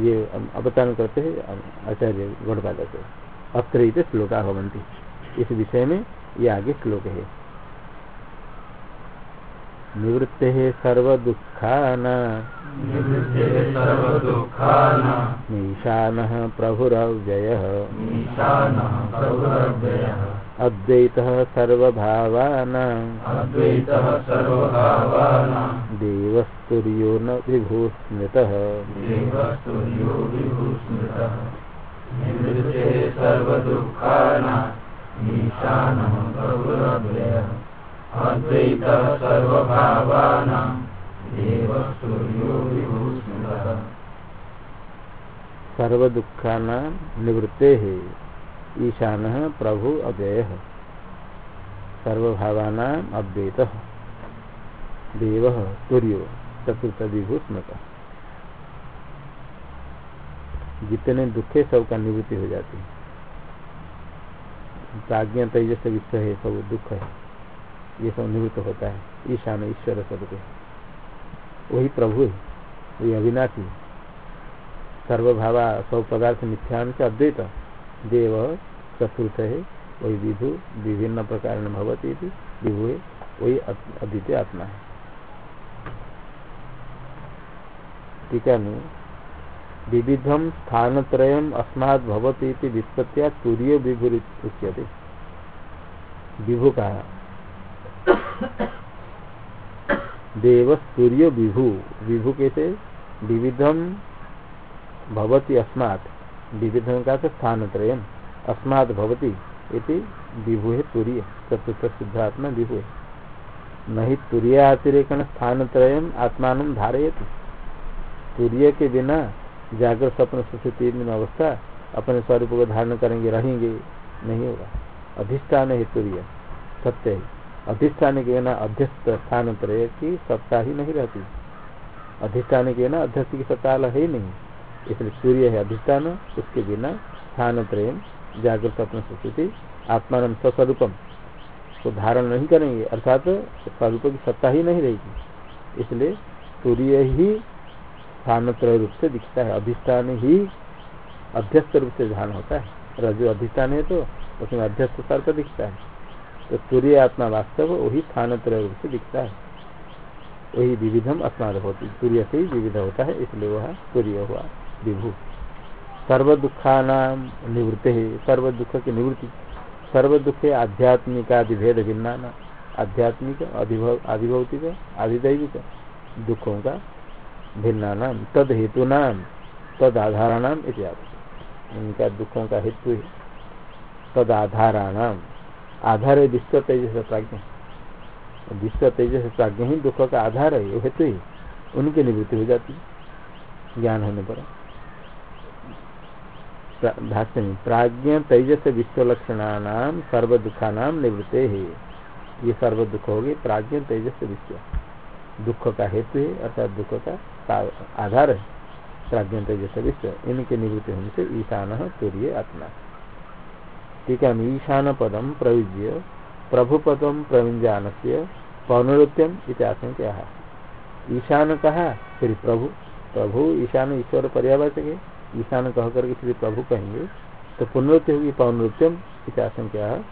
ये अवतरण करते हैं आचार्य गौड़पादाचार्य। अत्र श्लोका भवंती इस विषय में ये आगे श्लोक है। निवृत्ते सर्वदुःखाना। ईशानः प्रभुरव्ययः। अद्वैतः सर्वभावानाम् देवस्तुर्यो न विभूस्मृतः सर्वदुःखानाम् ईशानः प्रभुरव्ययः। सर्व दुखा निवृत्ते है ईशान प्रभु अव्यय। सर्वभावाना अद्वैत देव तुर्यो चतुर्थ विभू स्मृत जितने दुखे सबका निवृत्ति हो जाती है। प्राज्ञा तेजस विश्व है, सब दुख है। ये सब निवृत्त होता है। ईशान ईश्वर स्वरूप वही प्रभु है, वही अविनाशी सर्वभावा सब पदार्थ मिथ्यान से अद्वैत। देव चतुर्थ है, वही विभु, विभिन्न प्रकार भवती विभु है, वही अद्वितीय आत्मा है। टीका में विविधम स्थान अस्मात् भवती वित्पत्तिया तूर्य विभु उच्यते विभु का देव सूर्य विभु। विभु कैसे? विविधम भवती अस्मात्। विविधम का स्थान त्रयम अस्मात् भवती इति विभु है तुरीय चतुर्थ सिद्धात्मा विभु। है नहीं तुरीय अतिरेकण स्थान त्रयम आत्मान धारयती। तुरीय के बिना जागृत स्वप्न सुश्रुति तीन अवस्था, अपने स्वरूप को धारण करेंगे, रहेंगे, नहीं होगा। अधिष्ठान है तुरीय। सत्य है। अधिष्ठान के ना अध्यस्त स्थान त्रय की सत्ता ही नहीं रहती। अधिष्ठान के ना अध्यस्त की सत्ता है ही नहीं। इसलिए सूर्य है अधिष्ठान, उसके बिना स्थान त्रय जागृत स्वप्न सुश्रुति आत्मान स्वस्वरूपम। को धारण नहीं करेंगे, अर्थात स्वरूप की सत्ता ही नहीं रहेगी। इसलिए सूर्य ही स्थान त्रय रूप से दिखता है, अधिष्ठान ही अध्यस्त रूप से ध्यान होता है। रजु अधिष्ठान है तो उसमें अध्यस्त सर्प दिखता है। तो सूर्य आत्मा वास्तव वही स्थान त्रय रूप से दिखता है। वही विविधम अस्माद होती। सूर्य से ही विविध होता है, इसलिए वह सूर्य हुआ विभु। सर्व दुखा नाम निवृत्ति है सर्व दुख की निवृत्ति। सर्व दुख आध्यात्मिकादि भेद भिन्ना आध्यात्मिक अधिभौतिक आधिदैविक दुखों का भिन्ना नाम तद हेतु नाम तद आधाराणाम इत्यादि। इनका दुखों का हेतु है। तद आधाराणाम आधार है विश्व तेजस प्राज्ञ। विश्व तेजस प्राज्ञ ही दुख का आधार है हेतु ही उनकी निवृत्ति हो जाती है, ज्ञान होने पर। भाष्य में प्राज्ञ, तेजस विश्व लक्षणानाम, सर्व दुखानाम निवृत्ते है। ये सर्व दुख होगी प्राज्ञ, तेजस विश्व दुख का हेतु है, अर्थात दुख का आधार है, प्राज्ञ, तेजस विश्व इनके निवृत्ति होने से ईशान सूर्य आत्मा। ठीक है ईशान पदम प्रयुज्य प्रभु पदम प्रविंजान से पौनरुत्यम इतिहास क्या है ईशान कहा? फिर प्रभु। प्रभु, ईशान ईश्वर पर्यावाचक है। ईशान कह करके फिर प्रभु कहेंगे। तो पुनरुत्य होगी पौनरुत्यम इतिहास क्या है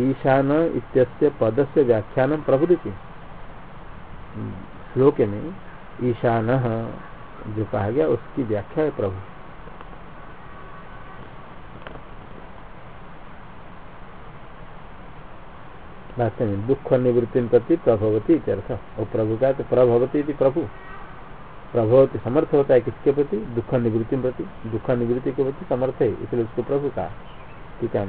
ईशान इत्यस्य पद से व्याख्यान प्रभुति श्लोक में ईशान जो कहा गया, उसकी व्याख्या है प्रभु। वास्तव में दुख निवृत्ति प्रति प्रभवती और प्रभु का तो प्रभवती प्रभु। प्रभवती समर्थ होता है किसके प्रति? दुख निवृत्ति प्रति। दुख निवृत्ति के प्रति समर्थ है, इसलिए उसको प्रभु का ठीक है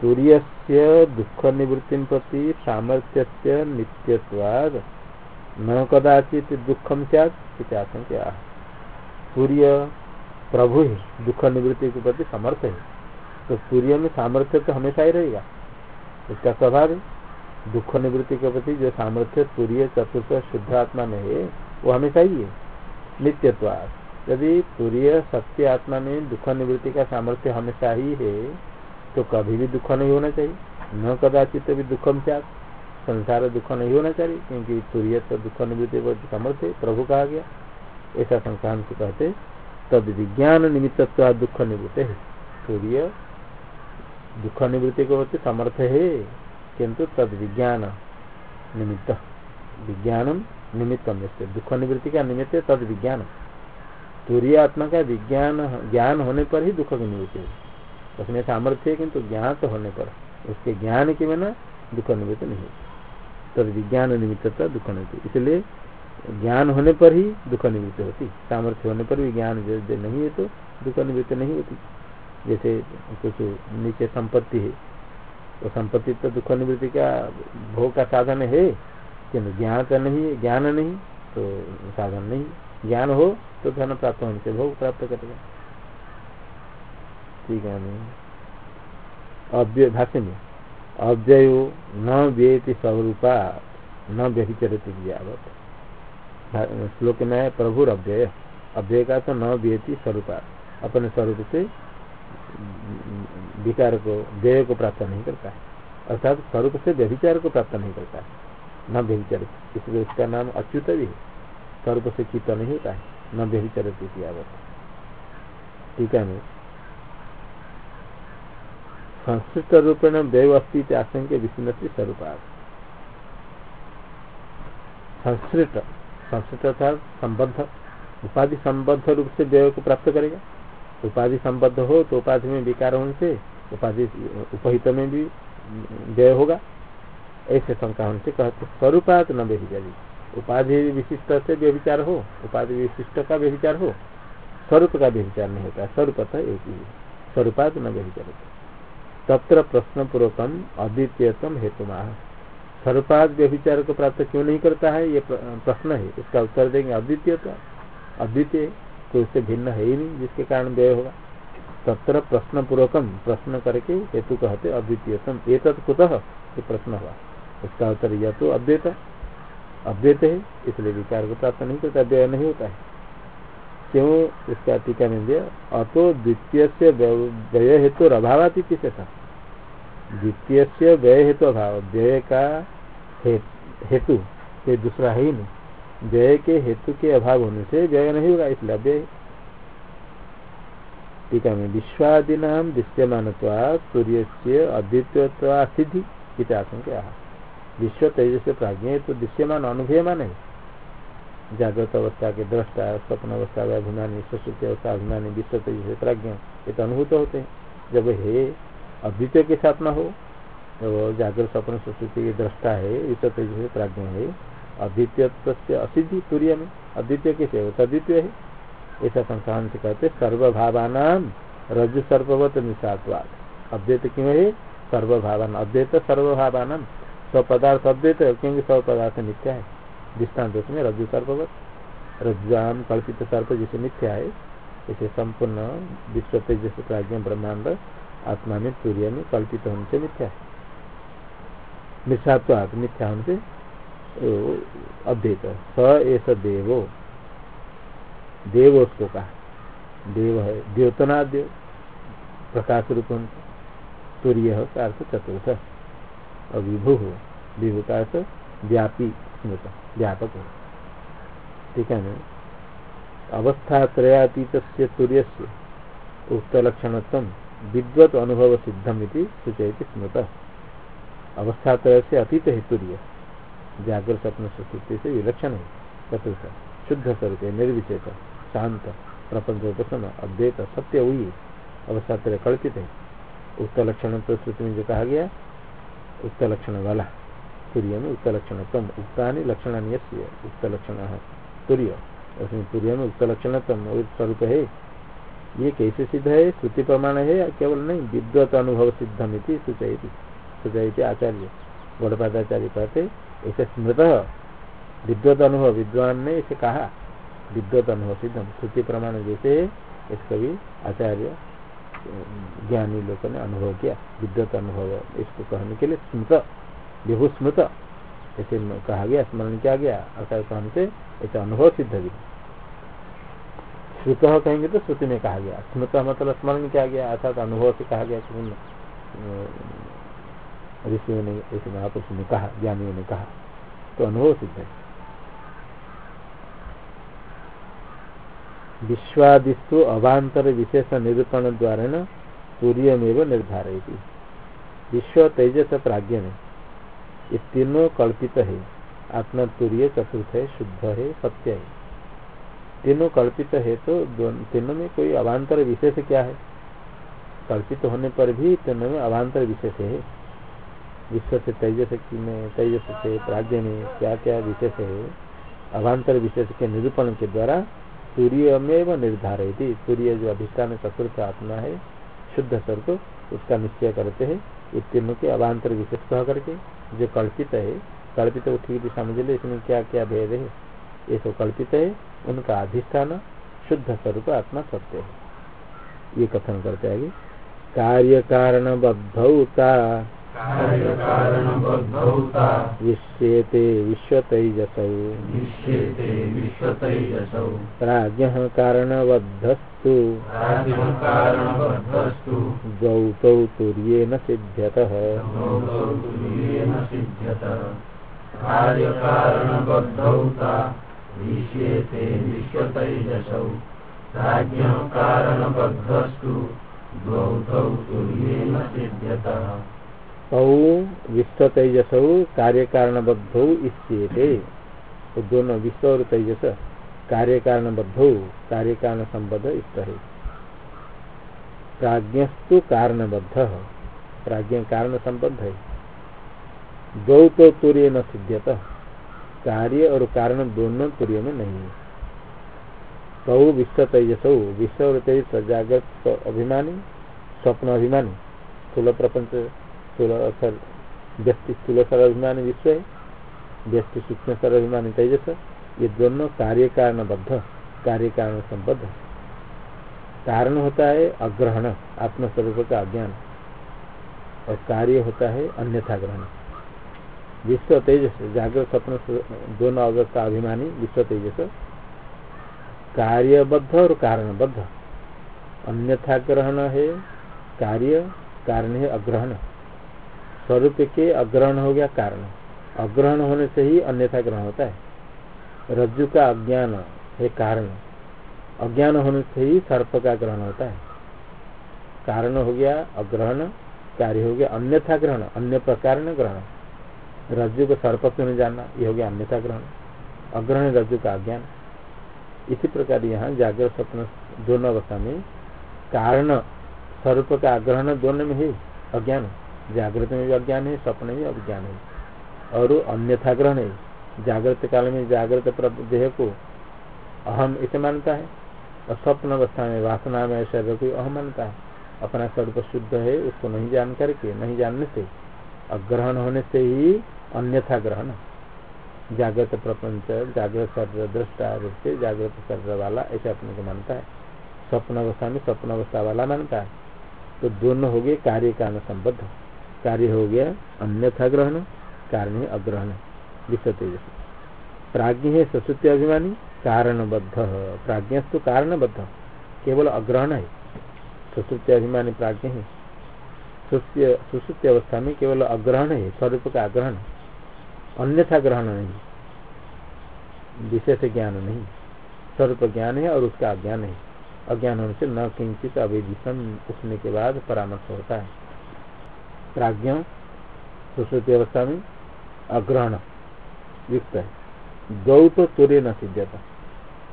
सूर्य से दुख निवृत्ति प्रति सामर्थ्य से नित्यत्वाद न कदाचित दुखम क्या सूर्य प्रभु है दुख निवृत्ति के प्रति समर्थ है। तो सूर्य में सामर्थ्य तो हमेशा ही रहेगा। इसका स्वभाव है। दुख निवृत्ति के प्रति जो सामर्थ्य सूर्य चतुर्थ, शुद्ध आत्मा में है, वो हमेशा ही है। नित्यत्वाद यदि सूर्य सत्य आत्मा में दुख निवृत्ति का सामर्थ्य हमेशा ही है तो कभी भी दुख नहीं होना चाहिए। न कदाचित भी दुखम से संसार दुख नहीं होना चाहिए, क्योंकि सूर्य तो दुख निवृत्ति पर समर्थ है, प्रभु कहा गया। ऐसा संस्थान से कहते तद विज्ञान निमित्त दुख निवृत्त है। सूर्य दुख निवृत्ति के प्रति समर्थ है किंतु तद विज्ञान निमित्त, विज्ञान निमित्तम दुख निवृत्ति का निमित्त है तद विज्ञान। तुरीय आत्मा का विज्ञान, ज्ञान होने पर ही दुख की निवृत्ति है। उसमें सामर्थ्य है किंतु ज्ञात तो होने पर, उसके ज्ञान के बिना दुख निवृत्ति नहीं होती। तद विज्ञान निमित्त दुख निवृत्ति इसलिए ज्ञान होने पर ही दुख निवृत्ति होती। सामर्थ्य होने पर भी ज्ञान नहीं है तो दुख निवृत्ति नहीं होती। जैसे कुछ नीचे संपत्ति है तो संपत्ति तो दुख निवृत्ति का भोग का साधन है? किन्तु ज्ञान का नहीं, ज्ञान नहीं तो साधन नहीं। ज्ञान हो तो धन प्राप्त होने से भोग प्राप्त करेगा ठीक है अव्यय भाष्य में, अव्ययो न व्यति स्वरूपा न व्यभिचरती श्लोक में है प्रभु अव्यय अव्यय का तो न व्यति स्वरूपा अपने स्वरूप से विकार को व्यय को प्राप्त नहीं करता है। अर्थात स्वरूप से व्यभिचार को प्राप्त नहीं करता है। न व्यभिचार इसलिए उसका नाम अच्युत भी है। स्वरूप से चित्त नहीं होता है। न व्यभिचार ठीक है संस्कृत रूपेण व्यय अस्थित आशंक विष्णु स्वरूपात। संस्कृत। संस्कृत अर्थात संबद्ध उपाधि संबद्ध रूप से व्यय को प्राप्त करेगा। उपाधि संबद्ध हो तो उपाधि में विकार होने से उपाधि उपहित में भी व्यय होगा। ऐसे शंका होने से कहते स्वरूपात न व्यभिचारी। उपाधि विशिष्ट से व्यभिचार हो, उपाधि विशिष्ट का व्यभिचार हो, स्वरूप का व्यभिचार नहीं होता स्वरूपतः एक ही स्वरूपात न व्यभिचार तत्र प्रश्न पूर्वकम अद्वितीयतम हेतु स्वरूपात व्यभिचार को प्राप्त क्यों नहीं करता है? ये प्रश्न है। इसका उत्तर देंगे अद्वितीयता। अद्वितीय तो उससे भिन्न है ही नहीं, जिसके कारण व्यय होगा। तत्र प्रश्न पूर्वकम प्रश्न करके हेतु कहते अद्वितीयतम। ये कुतः? ये प्रश्न हुआ। उसका उत्तर यह तो अद्वैत अद्वैत है, इसलिए विचार को प्राप्त नहीं करता, व्यय नहीं होता है। क्यों? इसका टीका में दिया, अतो द्वितीय से व्यय हेतु अभाव किसे था। द्वितीय से व्यय हेतु अभाव, व्यय का हेतु दूसरा है ही नहीं। व्यय के हेतु के अभाव होने से व्यय नहीं होगा, इसलिए अव्यय। टीका में विश्वादीना दृश्यमान सूर्य से अद्वितीय सिद्धि आशंका विश्व तेज से प्राज्ञ तो दृश्यमान अनुभूयमान है जागृत अवस्था के दृष्टा, स्वप्न अवस्था का अभिमानी सरस्वती अवस्था, अभिमानी, विश्व तेज से प्राज्ञ, ये तो अनुभूत होते हैं। जब हे अद्वितीय के साथ न हो तो जागृत, स्वप्न सरस्वती के दृष्टा है, विश्व तेज से प्राज्ञ है अद्वितीय असिद्धि सूर्य में अद्वितीय कैसे? हो अद्वितीय है। ऐसा संक्रांत से कहते सर्वभावान रज सर्ववत निषादवाद। अद्वैत क्यों है? सर्वभावान। अद्वैत सर्वभावान सब पदार्थ अद्वैत क्योंकि सब पदार्थ मिथ्या है। दृष्टांत उसमें रज्जु सर्पवत रज्जुआम कल्पित सर्प जैसे मिथ्या है, इसे संपूर्ण विश्व तेज प्राज्ञ ब्रह्मांड आत्मा में सूर्य में कल्पित होने से मिथ्या है। मिथ्यात्वात मिथ्या होने से अद्वैत स एस देवो। देव उसको कहा। देव है, देवतनाद्य प्रकाश रूप सूर्य का अर्थ चतुर्थ। और विभु विभु का अर्थ व्यापी स्मृत, व्यापक। ठीक है ना? अवस्था त्रयातीत सूर्य से उक्त लक्षण विद्वत अनुभव सिद्धम सूचयती स्मृत। अवस्था त्रय से अतीत है सूर्य जागृत स्वप्न सुश्रुति से विलक्षण है। चतुर्थ शुद्ध स्वरूप निर्विचेत शांत, प्रपंच प्रसन्न अद्वैत, सत्य हुई अवस्था त्रय कल्पित है। उक्त लक्षण तो श्रुति में जो कहा गया, उक्त लक्षण वाला, तुर्य में उक्त लक्षण तम उक्ता लक्षण उक्त लक्षण तुर्य। उसमें तुर्य में उक्त लक्षण तम स्वरूप है। ये कैसे सिद्ध है? श्रुति प्रमाण है केवल नहीं? विद्वत अनुभव सिद्धम सूचयती। सूचयती आचार्य। गौड़पादाचार्य कहते ऐसे स्मृत विद्वत अनुभव विद्वान ने इसे कहा। विद्वत अनुभव सिद्धम श्रुति प्रमाण जैसे इसका भी आचार्य ज्ञानी लोगों ने अनुभव किया। विद्वत अनुभव इसको कहने के लिए स्मृत विभु स्मृत ऐसे कहा गया, स्मरण किया गया। अर्थात कहने से? ऐसा अनुभव सिद्ध भी। श्रुत कहेंगे तो श्रुति में कहा गया। स्मृत मतलब स्मरण किया गया, अर्थात अनुभव से कहा गया ऋषियों ने ऐसे महापुरुष ने कहा, ज्ञानियों ने कहा। तो अनुभव सिद्ध है। विश्वादिस्तु अभांतर विशेष निरूपण द्वारा न सूर्यमेव निर्धारित विश्व तेजस प्राज्ञ में तीनों कल्पित है। आत्मा तुरीय, चतुर्थ है, शुद्ध है, सत्य है। तीनों कल्पित है तो तीनों में कोई अभांतर विशेष क्या है? कल्पित होने पर भी तीनों में अभांतर विशेष है। विश्व से तेजस में तेजस से प्राज्ञ में क्या क्या विशेष है अभांतर विशेष के निरूपण के द्वारा सूर्य में निर्धारित सूर्य जो अधिष्ठान चतुर्थ आत्मा है, शुद्ध स्वरूप, उसका निश्चय करते हैं तीनों के अभांतर विशेष कह करके जो कल्पित है, कल्पित को ठीक समझ ले, इसमें क्या क्या भेद है, ये सब कल्पित है, उनका अधिष्ठान शुद्ध स्वरूप आत्मा सत्य है। ये कथन करते आगे। कार्य कारण बद्धौता विश्येते विश्वतैजसौ। प्राज्ञः कारणबद्धस्तु। गौतौ तुर्येण सिद्ध्यतः। कारणबद्धस्तु। गौतौ तुर्येण सिद्ध्यतः। सौ विश्व तेजस कार्य कारण बद्ध तो दोनों विश्व और तेजस कार्य कारण बद्ध कार्य कारण संबद्ध इष्ट है प्राज्ञस्तु कारणबद्ध, प्राज्ञ कारण संबद्ध है। दो तो तुर्य न सिद्ध्यत, कार्य और कारण दोनों तुर्य में नहीं है। कहु विश्व तेजस विश्व और तेज जागृत अभिमानी, स्वप्न अभिमानी, स्थूल प्रपंच स्थूल व्यक्ति स्थूल सर अभिमानी विश्व है व्यक्ति सूक्ष्म सर अभिमानी तेजस ये दोनों कार्य कारण बद्ध कार्य कारण संबद्ध कारण होता है अग्रहण आत्मस्वरूप का अज्ञान और कार्य होता है अन्यथा ग्रहण विश्व तेजस जागृत स्वप्न दोनों अवस्था अभिमानी विश्व तेजस कार्यबद्ध और कारणबद्ध अन्यथा ग्रहण है कार्य कारण है अग्रहण स्वरूप के अग्रहण हो गया कारण। अग्रहण होने से ही अन्यथा ग्रहण होता है। रज्जु का अज्ञान है कारण। अज्ञान होने से ही सर्प का ग्रहण होता है। कारण हो गया अग्रहण, कार्य हो गया अन्यथा ग्रहण, अन्य प्रकार न ग्रहण। रज्जु को सर्प क्यों नहीं जानना? यह हो गया अन्यथा ग्रहण। अग्रहण रज्जु का अज्ञान। इसी प्रकार यहाँ जागृत स्वप्न दोनों अवस्था में कारण, स्वरूप का अग्रहण दोनों में है अज्ञान। जागृत में भी अज्ञान है, स्वप्न में अज्ञान है। और अन्यथा ग्रहण है। जागृत काल में जागृत देह को अहम इसे मानता है। और स्वप्न अवस्था में वासना में शरीर को अहम मानता है। अपना स्वरूप शुद्ध है, उसको नहीं जान करके, नहीं जानने से अग्रहण होने से ही अन्यथा ग्रहण। जागृत प्रपंच, जागृत शरीर दृष्टा से जागृत शरीर वाला ऐसे अपने को मानता है। स्वप्न अवस्था में स्वप्न अवस्था वाला मानता है। तो दोनों हो गए कार्य कारण संबद्ध। कार्य हो गया, अन्यथा ग्रहण, कारण है अग्रहण विश्व तेजस प्राज्ञ है ससुत्य अभिमानी, कारणबद्ध, प्राज्ञस्तु कारणबद्ध, केवल अग्रहण है। सुश्रुति अभिमानी प्राज्ञ है। सुश्रुति अवस्था में केवल अग्रहण है, स्वरूप का अग्रहण। अन्यथा ग्रहण नहीं। विशेष ज्ञान नहीं। स्वरूप ज्ञान है और उसका अज्ञान है। अज्ञान होने से न किंचित अवेदिशन उठने के बाद परामर्श होता है। प्राज्ञ, सुश्रुति अवस्था में अग्रहण युक्त है गौ तो सूर्य न सिद्धता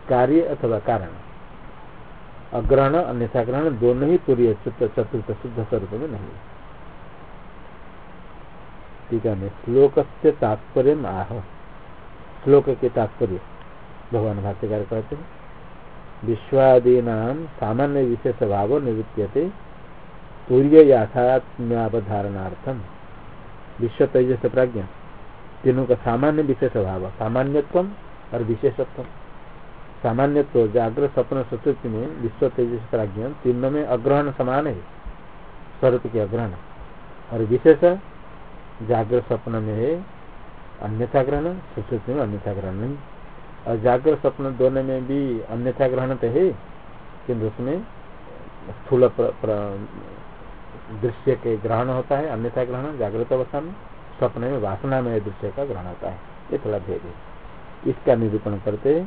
कार्य अथवा कारण। अग्रहण, अन्यथा ग्रहण, दोनों ही तुरीय चतुर्थ, शुद्ध स्वरूप में नहीं। ठीक है श्लोक से तात्पर्य आह श्लोक के तात्पर्य। भगवान भाष्यकार कहते हैं, विश्वादीना सामान्य विशेष भाव निवृत्ते तूर्य याथात्म्यावधारणार्थम विश्व तेजस प्राज्ञा तीनों का सामान्य विशेष भाव सामान्यत्व और विशेषत्व सामान्यत्व जागृत स्वप्न सुश्रुति में विश्व तेजस प्राज्ञ तीनों में अग्रहण समान है, स्वरूप के अग्रहण। और विशेष जागृत सपन में है अन्यथा ग्रहण सुश्रुति में अन्यथा ग्रहण नहीं। और जागृत स्वप्न दोनों में भी अन्यथा ग्रहण तो है किन्तु उसमें स्थूल दृश्य के ग्रहण होता है, अन्यथा ग्रहण, जागृत अवस्था में, स्वप्न में, वासना में दृश्य का ग्रहण होता है। ये थोड़ा भेद है। इसका निरूपण करते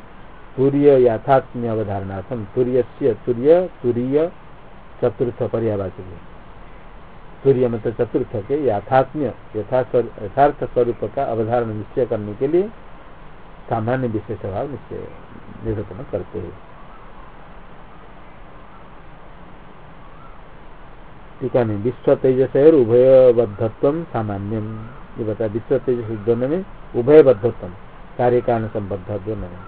तुर्य याथात्म्य अवधारणार्थम तुर्य से तुर्य तुरीय चतुर्थ पर्यावाचक सूर्य मतलब चतुर्थ के याथात्म्य यथार्थ स्वरूप का अवधारण निश्चय करने के लिए सामान्य विशेष भाव निश्चय, निरूपण करते हैं। टीका नहीं विश्व तेजस और उभयबद्धत्व सामान्यम ये बता विश्व तेजस दोनों में उभयबद्धत्व कार्य कारण संबद्ध दोनों में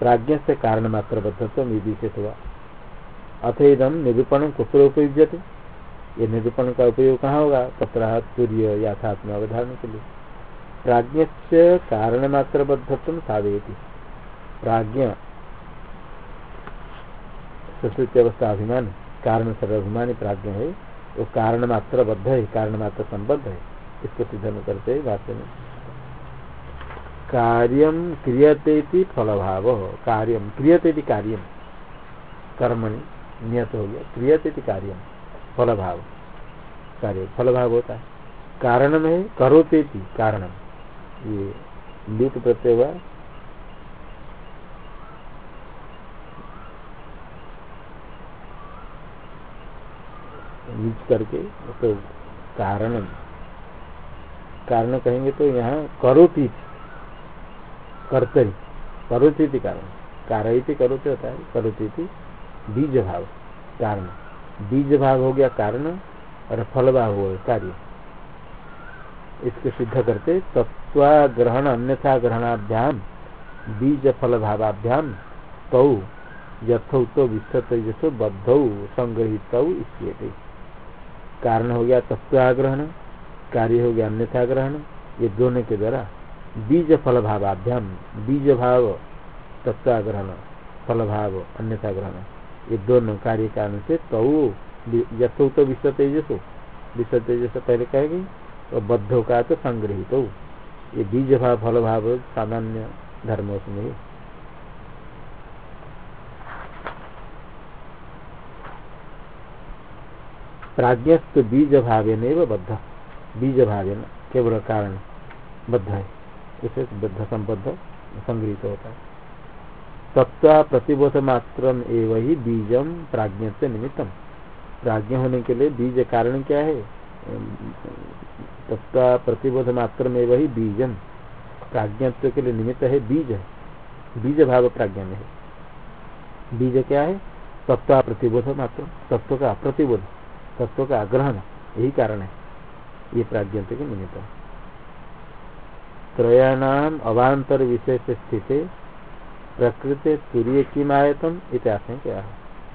प्राज्ञ से कारण मात्र बद्धत्व विशेष हुआ अथ इदम निरूपण कुत्र उपयुजते ये निरूपण का उपयोग कहाँ होगा तथा सूर्य याथात्म अवधारण के लिए प्राज्ञ से कारण मात्र बद्धत्व साधयती प्राज्ञ सुश्रुति अवस्था अभिमान कारण सर्वाभिमानी प्राज्ञ है वो कारण मात्र बद्ध है, कारण मात्र संबद्ध है। इसको सिद्ध करते हैं भाष्य में कार्यम क्रियते फलभाव। कार्यम क्रियते कार्यम कर्मणि नियत हो गया। क्रियते कार्यम फलभाव। कार्य, फलभाव होता है। कारण में करोते कारणम ये लीप प्रत्यय नीच करके तो कारण कारण कहेंगे तो यहाँ करोती कर्तरी। करोती थी कारण। कारयती करोते होता है। करोती थी बीज भाव कारण। बीज भाव हो गया कारण और फल भाव हो गया कार्य। इसको सिद्ध करते तत्वाग्रहण, अन्यथा ग्रहणाभ्याम बीज फल भावाभ्याम तौ, यथौ तो विश्व बद्ध, संग्रहित कारण हो गया तत्व तत्वाग्रहण, कार्य हो गया अन्यथा ग्रहण ये दोनों के द्वारा बीज फल भावाभ्याम बीज भाव तत्वाग्रहण फल भाव अन्यथा ग्रहण ये दोनों कार्य कारण से तौ, यथो तो विश्व तेजसो, विश्व तेजस पहले कहेगी तो बद्धो का तो संग्रहित। हो ये बीज भाव फल भाव सामान्य धर्म उसमें प्राज्ञस्त बीज भावे न बद्ध। बीज भावे न केवल कारण बद्ध है। इसे बद्ध संबद्ध संग्रहित होता है। तत्व प्रतिबोध मात्र एवं ही बीजम प्राज्ञ से निमित्तम। प्राज्ञ होने के लिए बीज कारण क्या है? तत्व प्रतिबोध मात्र में वही बीजम प्राज्ञत्व के लिए निमित्त है बीज बीज भाव प्राज्ञ में है। बीज क्या है? तत्व प्रतिबोध मात्र तत्व का प्रतिबोध। तत्व का ग्रहण यही कारण है। ये प्राज्ञत्व के निमित्त त्रयाणाम अवान्तर विशेष स्थित प्रकृति तुरीय किम आयतम इतिहास क्या है।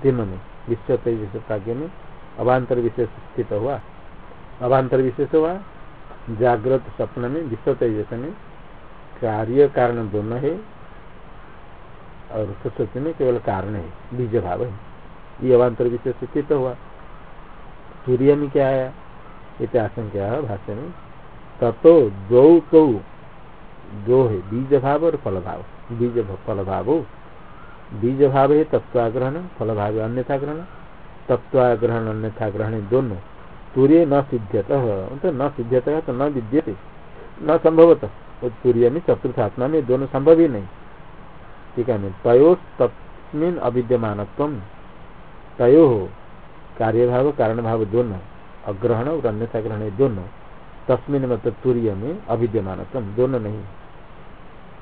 दिन में विश्व तेजस प्राज्ञ में अवान्तर विशेष स्थित हुआ। अवान्तर विशेष हुआ, जागृत स्वप्न में विश्व तेजस में, कार्य कारण दोनों है, और सुश्रुति में केवल कारण है, बीज भाव है। ये अवान्तर विशेष स्थित हुआ। सूर्य में क्या आया इतिहास क्या है? भाष्य में। ततो दो तो दो है बीज भाव और फल भाव बीज फल भाव बीज भाव है तत्वाग्रहण फल भाव अन्यथा ग्रहण तत्वाग्रहण अन्यथा ग्रहण दोनों। तूर्य न सिद्ध्यत। तो न सिद्ध्यत तो न विद्यते। न संभवत। तूर्य में चतुर्थ आत्मा में दोनों संभव ही नहीं। ठीक है तयो तस्मिन अविद्यमान तयो कार्य भाव कारण भाव दोनों अग्रहण और अन्यथा ग्रहण दोनों तस्मिन मतलब तूर्य में अविद्यमान दोनों नहीं।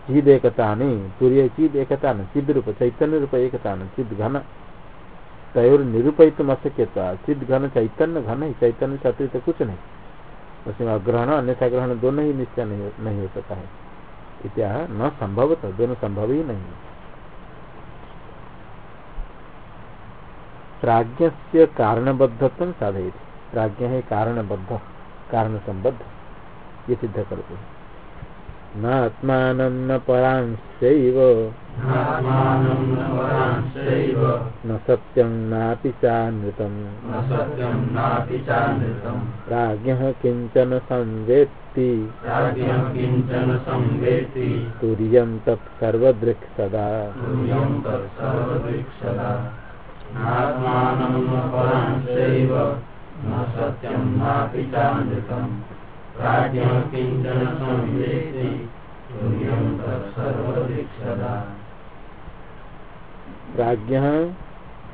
चिद एकता नहीं तूर्य चिद एकता न रूप चैतन्य रूप एकता न घन। तयोर निरूपित अशक्यता चिद घन चैतन्य घन ही चैतन्य से तो कुछ नहीं। उसमें अग्रहण अन्यथा ग्रहण दोनों ही निश्चय नहीं, हो सकता है। इत्या न संभव दोनों संभव ही नहीं प्राज्ञ से कारणबद्धत्व साधय प्राज्ञ है कारणबद्ध कारण संबद्ध ये सिद्ध करते हैं। न आत्मानं न परांशैव न सत्यं नापि चानृतम्। राज्ञः किंचन संवेत्ति। तुर्यं सदा। प्राज्ञ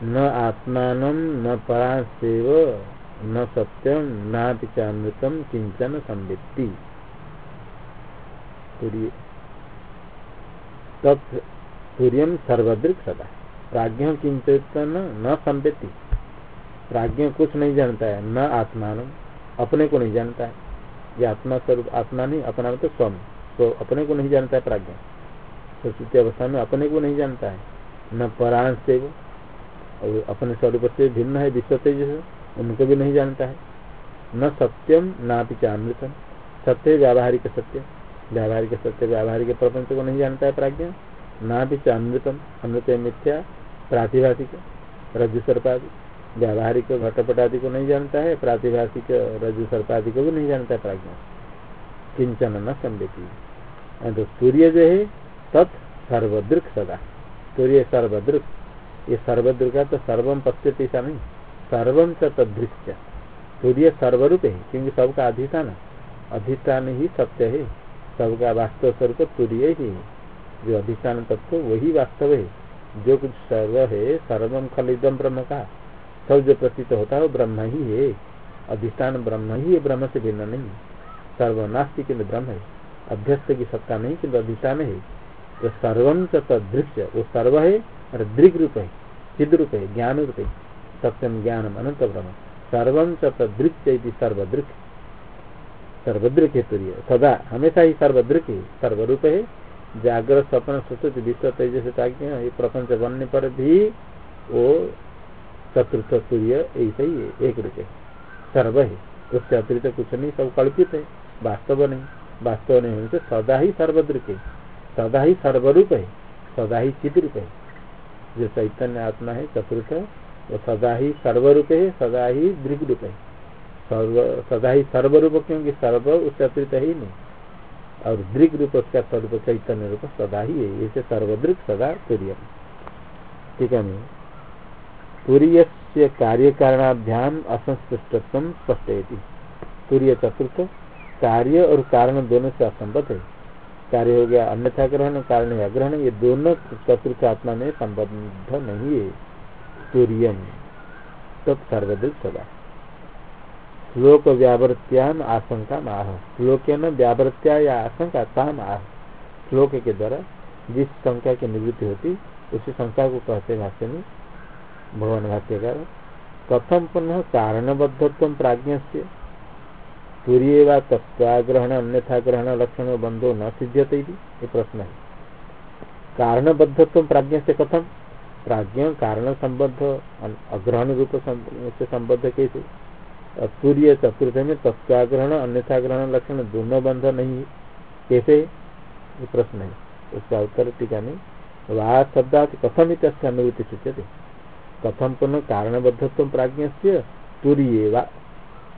न आत्मान, न परासेव, न सत्यम नापि किंचन संवित्ति। तत्म सर्वदृक सदा प्राज्ञ किंचन न संवित्ति। प्राज्ञ कुछ नहीं जानता है, न आत्मान। अपने को नहीं जानता है। ये आत्मा स्वरूप, आत्मा नहीं, अपना मतलब स्वम तो अपने को नहीं जानता है प्राज्ञ। सरस्वती अवस्था में अपने को नहीं जानता है। न परांश से और अपने स्वरूप से भिन्न है, विश्व तेज उनको भी नहीं जानता है। न सत्यम, ना पिचामृतम सत्य व्यावहारिक सत्य। व्यावहारिक सत्य, व्यावहारिक प्रपंच को नहीं जानता है प्राज्ञ। ना पिचा अमृतम। अमृत मिथ्या, प्रातिभाषिक, रज्जु सर्पादि। व्यावहारिक घटपट आदि को नहीं जानता है, प्रातिभाषिक रजु सर्प आदि को भी नहीं जानता है प्राज्ञा। किंचन न संवेदी तो सूर्य जो है, तत् सर्वदृक सदा। सूर्य सर्वदृक। ये सर्वदृक तो सर्वम पश्य ऐसा नहीं। सर्वम च तदृश्य सूर्य सर्वरूप है, क्योंकि सबका अधिष्ठान। अधिष्ठान ही सत्य है। सबका वास्तव स्वरूप सूर्य ही है। जो अधिष्ठान तत्व, वही वास्तव है। जो कुछ सर्व है सर्वम खलिदम ब्रह्म का। सब जो प्रतीत होता है वो ब्रह्म ही है। अधिष्ठान ब्रह्म ही है, ब्रह्म से भिन्न नहीं। सर्वनास्ति के ब्रह्म है। अभ्यस्त की सत्ता नहीं किन्तु अधिष्ठान है। तो सर्वम तदृश्य, वो सर्व है और दृग रूप है सिद्ध रूप है ज्ञान रूप है। सत्यम ज्ञानम अनंत ब्रह्म। सर्वम तदृश्य सर्वदृक। सर्वदृक है तुरीय। सदा हमेशा ही सर्वदृक है, सर्वरूप है। जागृत स्वप्न सुश्रुत विश्व, तेजस ये प्रपंच बनने पर भी वो चतुर्थ सूर्य ऐसा ही है एक रूप। है सर्व है उससे अतिरिक्त कुछ नहीं, सब कल्पित है। वास्तव नहीं। वास्तव नहीं होने से सदा ही सर्वदृक है। सदा ही सर्वरूप है। सदा ही चित रूप है। जो चैतन्य आत्मा है, चतुर्थ, वो सदा ही सर्वरूप है, सदा ही दृग रूप है। सर्व, सदा ही सर्वरूप क्योंकि सर्व उससे अतिरिक्त ही नहीं। और दृग रूप उसका स्वरूप, चैतन्य रूप सदा ही है। ऐसे सर्वदृग सदा सूर्य ठीक है तुरीय से कार्य कारणाभ्याम असंस्पृष्टत्व स्पष्ट तुरीय चतुर्थ, कार्य और कारण दोनों से असंबद्ध है। कार्य हो गया अन्यथा ग्रहण, कारण है अग्रहण ये दोनों चतुर्थ आत्मा में संबद्ध नहीं है। तुरीयम तब सर्वदृक सदा। श्लोक व्यावृत्याम आशंका माह श्लोक न व्यावृत्या या आशंका ताम आह। श्लोक के द्वारा जिस शंका की निवृत्ति होती, उसी शंका को कहते भाष्य में भगवान भाष्यकार कथम पुनः कारणबद्धत्व प्राज्ञ से सूर्य व तत्वाग्रहण अन्यथा ग्रहण लक्षण बंधो न सिद्ध्यते ये प्रश्न है। कारणबद्धत्व प्राज्ञ से कथम प्राज्ञ कारण संबद्ध अग्रहण रूप से संबद्ध कैसे? सूर्य चतुर्थ में तत्वाग्रहण अन्यथा ग्रहण लक्षण दोनों बंध नहीं कैसे? ये प्रश्न है। उसका उत्तर टीका नहीं वाह शब्दात कथम अनुभूति सूचते कथम पुनः कारणबद्धत्व प्राज्ञ से तुरीय वा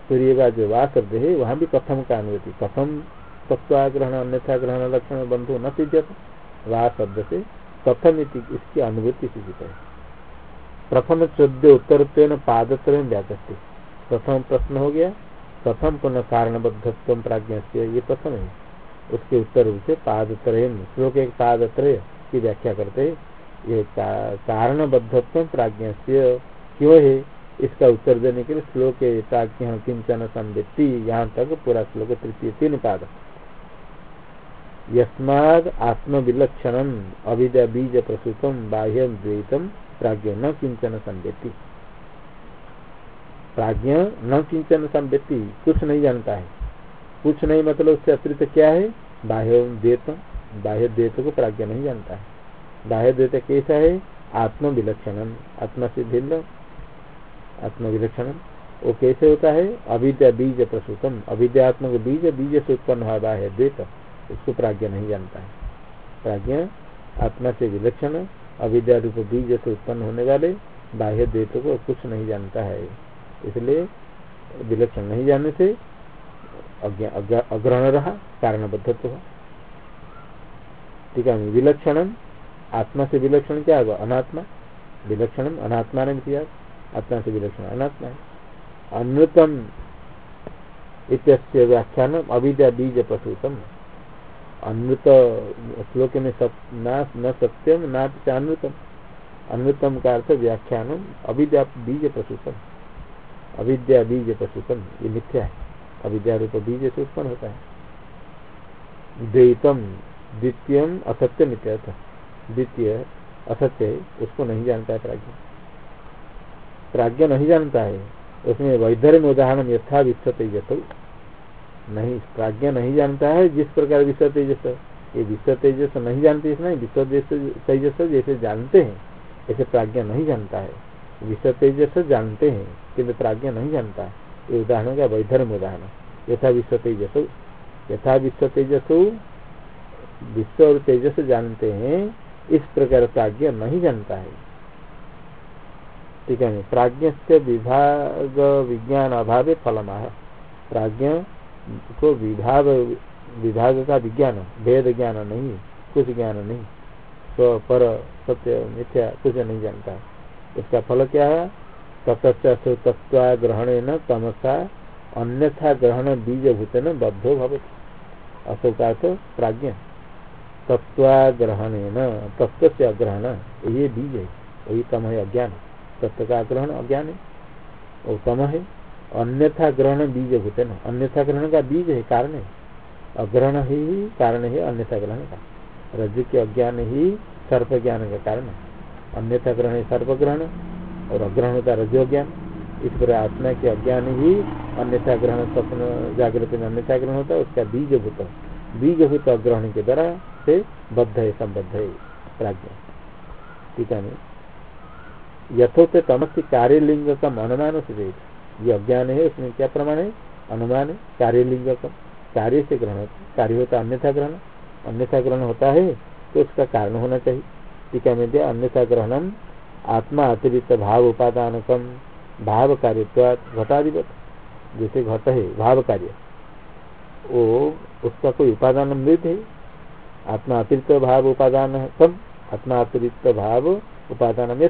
तुरीय जो वा शब्द है वहाँ भी कथम का अनुभूति कथम तत्वाग्रहण अन्यथा ग्रहण लक्षण बंधु न सिद्ध वा शब्द से कथम इसकी अनुभूति सूचित। है प्रथम चौद्य उत्तर पादत्र व्याचस्ती प्रथम प्रश्न हो गया। प्रथम पुनः कारणबद्धत्व प्राज्ञ से ये प्रथम है। उसके उत्तर रूप से पादत्रय। श्लोक एक पादत्रय की व्याख्या करते ये कारणबद्धत्व प्राज्ञ से क्यों है? इसका उत्तर देने के लिए श्लोक प्राज्ञ किंचन संवृत्ति यहाँ तक पूरा श्लोक तृतीय तीन पाद यस्माद आत्मविलक्षण अविद्या बीज प्रसूतम बाह्य द्वैतम प्राज्ञ न किंचन संवृत्ति प्राज्ञ न किंचन संव्यक्ति कुछ नहीं जानता है। कुछ नहीं मतलब उससे अतिरिक्त क्या है? बाह्य बाह्य द्वेत को प्राज्ञ नहीं जानता है। बाह्य द्वेत कैसा है? आत्म विलक्षण आत्मा से भिन्न आत्म विलक्षण वो कैसे होता है? अविद्या बीज प्रसूतम। अविद्यात्मक बीज बीज से उत्पन्न हुआ बाह्य द्वेत। उसको प्राज्ञ नहीं जानता है। प्राज्ञ आत्मा से विलक्षण, अविद्या रूप बीज से उत्पन्न होने वाले बाह्य द्वेत को कुछ नहीं जानता है। इसलिए विलक्षण नहीं जानने से अग्रहण रहा कारणबद्धत्व ठीक है विलक्षण आत्मा से विलक्षण क्या होगा? अनात्मा? विलक्षण अनात्मा ने किया। आत्मा से विलक्षण अनात्मा है। अनृतम इत्य व्याख्यान अविद्या बीज प्रसूतम अनृत श्लोक में सत, न सत्यम ना अनृतम। अनृतम का अर्थ व्याख्यान अविद्या बीज प्रसूतम अविद्या बीज प्रसूतम ये मिथ्या है। अविद्या रूप बीज से उत्पन्न होता है। द्वैतम द्वितीय असत्य मिथ्या द्वितीय असत्य है, उसको नहीं जानता है प्राज्ञ। प्राज्ञ नहीं जानता है, उसमें वैधर्म उदाहरण यथा विश्व तेजस नहीं, प्राज्ञ नहीं जानता है, जिस प्रकार विश्व तेजस ये विश्व तेजस नहीं जानते इसमें विश्व तेजस जैसे जानते हैं, ऐसे प्राज्ञ नहीं जानता है। विश्व तेजस जानते हैं किन्तु प्राज्ञ नहीं जानता है। ये उदाहरण का वैधर्म उदाहरण यथा विश्व तेजस यथा विश्व तेजस विश्व और तेजस जानते हैं इस प्रकार प्राज्ञ नहीं जानता है। ठीक है, प्राज्ञ से विभाग विज्ञान अभाव फलमाह। प्राज्ञ को विभाग विभाग का विज्ञान भेद ज्ञान नहीं, कुछ ज्ञान नहीं। स्व, पर, सत्य, मिथ्या, कुछ नहीं जानता। है इसका फल क्या है? तत्वा ग्रहण न तमसा, अन्यथा ग्रहण बीज भूत न बद्धो भवती अशोकार्थ प्राज्ञ। तत्वाग्रहण तत्व से अग्रहण ये बीज है, वही तम है अज्ञान तत्व का ग्रहण अज्ञान है वो तम है, अन्यथा ग्रहण बीज होते न। अन्यथा ग्रहण का बीज है, कारण है। अग्रहण ही, कारण है, अन्यथा ग्रहण का। रज के अज्ञान ही, सर्प ज्ञान का कारण है। अन्यथा ग्रहण है, सर्प ग्रहण, और अग्रहण होता है रज्जु ज्ञान। इस पर आत्मा के अज्ञान ही, अन्यथा ग्रहण, स्वप्न जागृत में अन्यथा ग्रहण होता है, उसका बीजभूत बीजभूत अग्रहण के द्वारा से बद्ध है संबद्ध है प्राज्ञ। टीका में यथोक्त तमस्य कार्यलिंग का अनुमान से ये अज्ञान है, उसमें क्या प्रमाण है? अनुमान कार्यलिंग का कार्य से ग्रहण, कार्य होता अन्यथा ग्रहण। अन्यथा ग्रहण होता है तो उसका कारण होना चाहिए। टीका में दिया, अन्यथा ग्रहणम आत्मा अतिरिक्त भाव उपादान भाव कार्य घटाधिपत जैसे घट है, भाव कार्य। वो उसका कोई उपादान मृत है। आत्मा अतिरिक्त भाव उपादान कम आत्मा अतिरिक्त भाव उपादान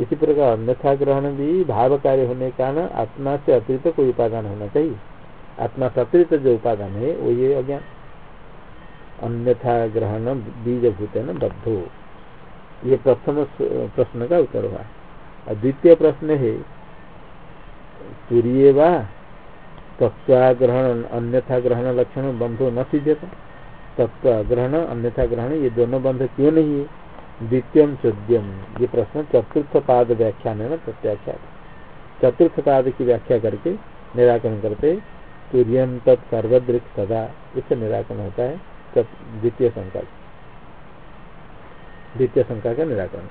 इसी प्रकार अन्यथा ग्रहण भी भाव कार्य होने का न आत्मा से अतिरिक्त कोई उपादान होना चाहिए। आत्मा से अतिरिक्त जो उपादान है, वो ये अज्ञान। अन्यथा ग्रहण बीज भूत न, बद्धो। ये प्रथम प्रश्न का उत्तर हुआ। और द्वितीय प्रश्न है, तुरीय व तत्वाग्रहण अन्यथा ग्रहण लक्षण बंधो न सिद्धता तत्व ग्रहण अन्यथा ग्रहण, ये दोनों बंध क्यों नहीं है? द्वितीय चौद्यम। ये प्रश्न चतुर्थ पाद व्याख्यान है ना प्रत्याख्या चतुर्थ पाद की व्याख्या करके निराकरण करते तुर्यम तत्सर्वदृक सदा इससे निराकरण होता है। द्वितीय शंका द्वितीय शंका का निराकरण।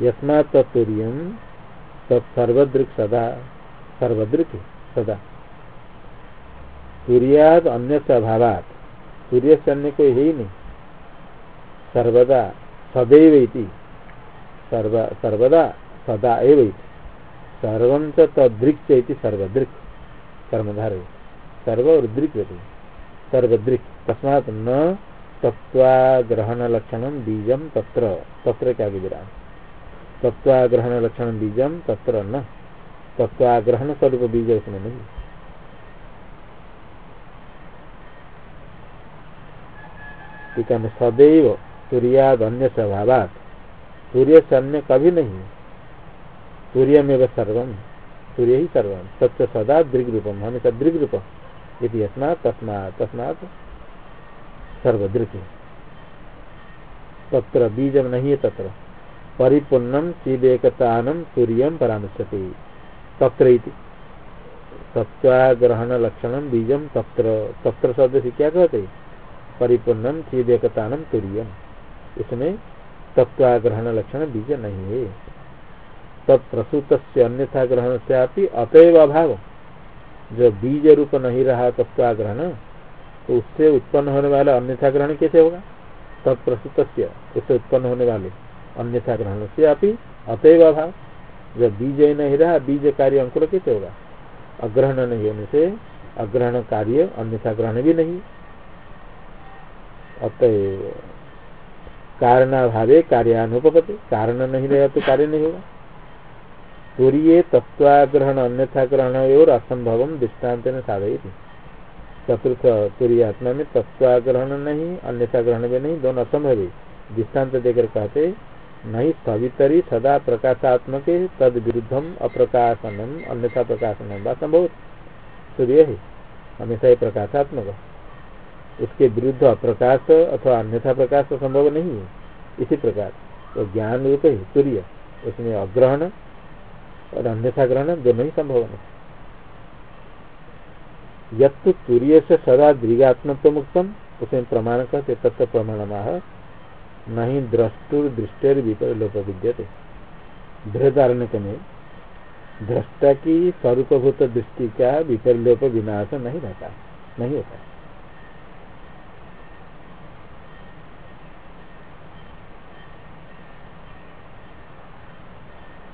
यस्मा तत्तुर्य तत्सर्वदृक सदा सर्वदृक सदा तुरियाद अन्य अभावात सूर्य से अन्य कोई है ही नहीं। सर्वदा सदैव सर्वदा सदा एव सर्व तदृक् सर्वदृक्। कर्मधार। सर्व और दृक् सर्वदृक्। तस्मात न तत्वाग्रहण लक्षण बीजम तत्र। तत्र क्या विराम तत्वाग्रहण लक्षण बीजम तत्र न। तत्वाग्रहण स्वरूप बीज उसमें नहीं। टीका में सदैव सूर्याद अन्य स्वभाव सूर्य से अन्य कभी नहीं सूर्य में वह सर्वम सूर्य ही सर्वम सत्य सदा दृग रूपम हमेशा दृग रूप यदि तस्मा तस्मात सर्वदृक तत्र बीज नहीं है तत्र। परिपूर्णम चिदेकतानम सूर्य परामर्शते तत्र तत्वाग्रहण लक्षण बीजम तत्र तत्र शब्द से क्या कहते परिपूर्णम चिदेकतानम तुरीयम। इसमें तत्वाग्रहण लक्षण बीज नहीं है। तत्प्रसूत अन्यथा ग्रहण से अतएव अभाव जो बीज रूप नहीं रहा तत्वाग्रहण तो उससे उत्पन्न होने वाला अन्यथा ग्रहण कैसे होगा? तत्प्रस्तुत उससे उत्पन्न होने वाले अन्यथा ग्रहण से आप अतएव अभाव जब बीज नहीं रहा, बीज कार्य अंकुर कैसे होगा? अग्रहण नहीं होने से अग्रहण कार्य अन्यथा ग्रहण भी नहीं। अतएव कारणाभावे कार्यानुपति कारण नहीं रहेगा तो कार्य नहीं होगा। तुरीय तत्वाग्रहण अन्यथा ग्रहण और असंभव दृष्टांत ने साधय चतुर्थ तुरी आत्मा में तत्वाग्रहण नहीं, अन्यथा ग्रहण भी नहीं, दोनों असंभव है। दृष्टांत देकर कहते नहीं, सवितरी सदा प्रकाशात्मक तद विरुद्धम अप्रकाशनम अन्यथा प्रकाशनम व संभव सूर्य है हमेशा ही प्रकाशात्मक उसके विरुद्ध अप्रकाश अथवा अन्यथा प्रकाश तो संभव नहीं है। इसी प्रकार तो ज्ञान रूप है सूर्य उसमें अग्रहण और अन्यथा ग्रहण दोनों ही संभव नहीं। यत्तु तुरीय से सदा दृगात्मत्व मुक्तम उसमें प्रमाण कहते तत्व प्रमाण माह नहीं द्रष्टुर दृष्टेर विपरीलोप विद्यते बृहदारण्य में, दृष्टा की स्वरूपभूत दृष्टि का विपरीलोप विनाश नहीं रहता, नहीं होता।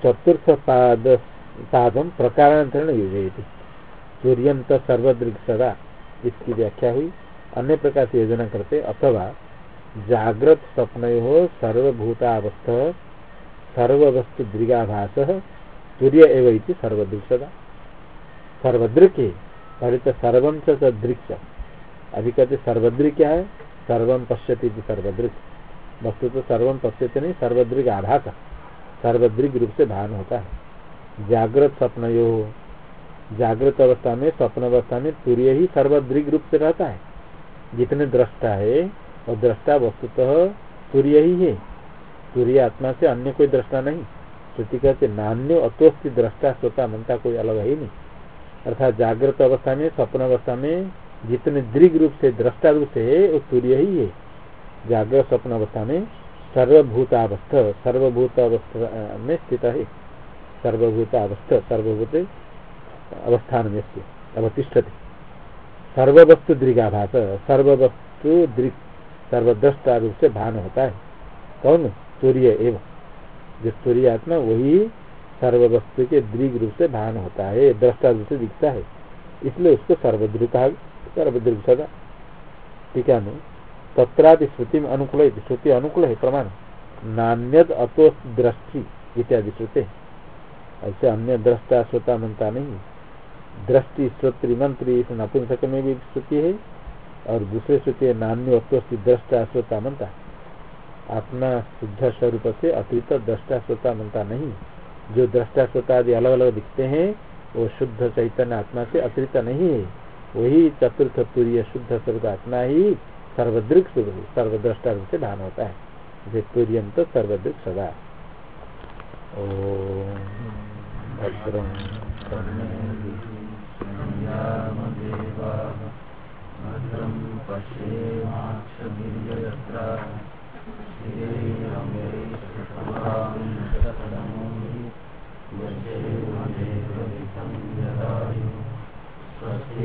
चतुर्थ पाद पादम प्रकारांतरण योजना सूर्यम तो सर्वदृग सदा इसकी व्याख्या हुई। अन्य प्रकार से योजना करते, अथवा जागृत स्वप्न हो सर्वभूतावस्थ, सर्ववस्तु दृगाभास, सूर्य एवं सर्वदृग सदा सर्वदृक पहले तो सर्वम से दृक्ष अभी कहते सर्वदृक क्या है? सर्वम पश्यति सर्वदृक। वस्तु तो सर्वम पश्यति नहीं सर्वदृग आभास सर्वदृग रूप से भान होता है। जागृत स्वप्न यो जागृत अवस्था में, स्वप्न अवस्था में सूर्य ही सर्वदृग रूप से रहता है। जितने दृष्टा है और दृष्टा वस्तुतः सूर्य ही है। सूर्य आत्मा से अन्य कोई दृष्टा नहीं। श्रुति कहते, नान्यो अतोस्ति दृष्टा, श्रोता मनता कोई अलग है नहीं। अर्थात जागृत अवस्था में, स्वप्न अवस्था में जितने दृग रूप से, दृष्टा रूप से है, वो सूर्य ही है। जागृत स्वप्न अवस्था में सर्वभूतावस्थ सर्वभूत अवस्था में स्थित है। सर्वभूत अवस्थ सर्वभूत अवस्थान में अवतिष्ठते। सर्ववस्तु दृगाभास, सर्ववस्तु दृग सर्वद्रष्टा रूप से भान होता है। कौन? सूर्य एवं। जो सूर्य आत्मा, वही सर्ववस्तु के दृग रूप से भान होता है दृष्टा रूप से दिखता है। इसलिए उसको सर्वदृग कहा सदा ठीक है तत्रादि श्रुति में अनुकूल श्रुति अनुकूल है प्रमाण नान्यद अतो दृष्टि इत्यादि श्रुते। ऐसे अन्य दृष्टा श्रोता मनता नहीं। दृष्टि श्रोत्री मंत्री इस नपुंसक में भी श्रुति है। और दूसरे श्रुति है नान्य अतोस्ति दृष्टा श्रोता मनता। आत्मा शुद्ध स्वरूप से अतिरिक्त दृष्टा श्रोता मनता नहीं। जो दृष्टा श्रोता आदि अलग अलग दिखते हैं, वो शुद्ध चैतन्य आत्मा से अतिरिक्त नहीं है। वही चतुर्थ तुरीय शुद्ध स्वरूप आत्मा ही सर्वदृक सर्वद्रष्टा रूप से भान होता है। जे तुर्यम तो सर्वदृक सदा ओ भद्रम भद्रं पश्येमाक्षगिर्यत्रा स्वस्ति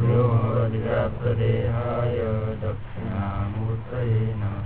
व्योमवद्व्याप्तदेहाय दक्षिणामूर्तये नमः।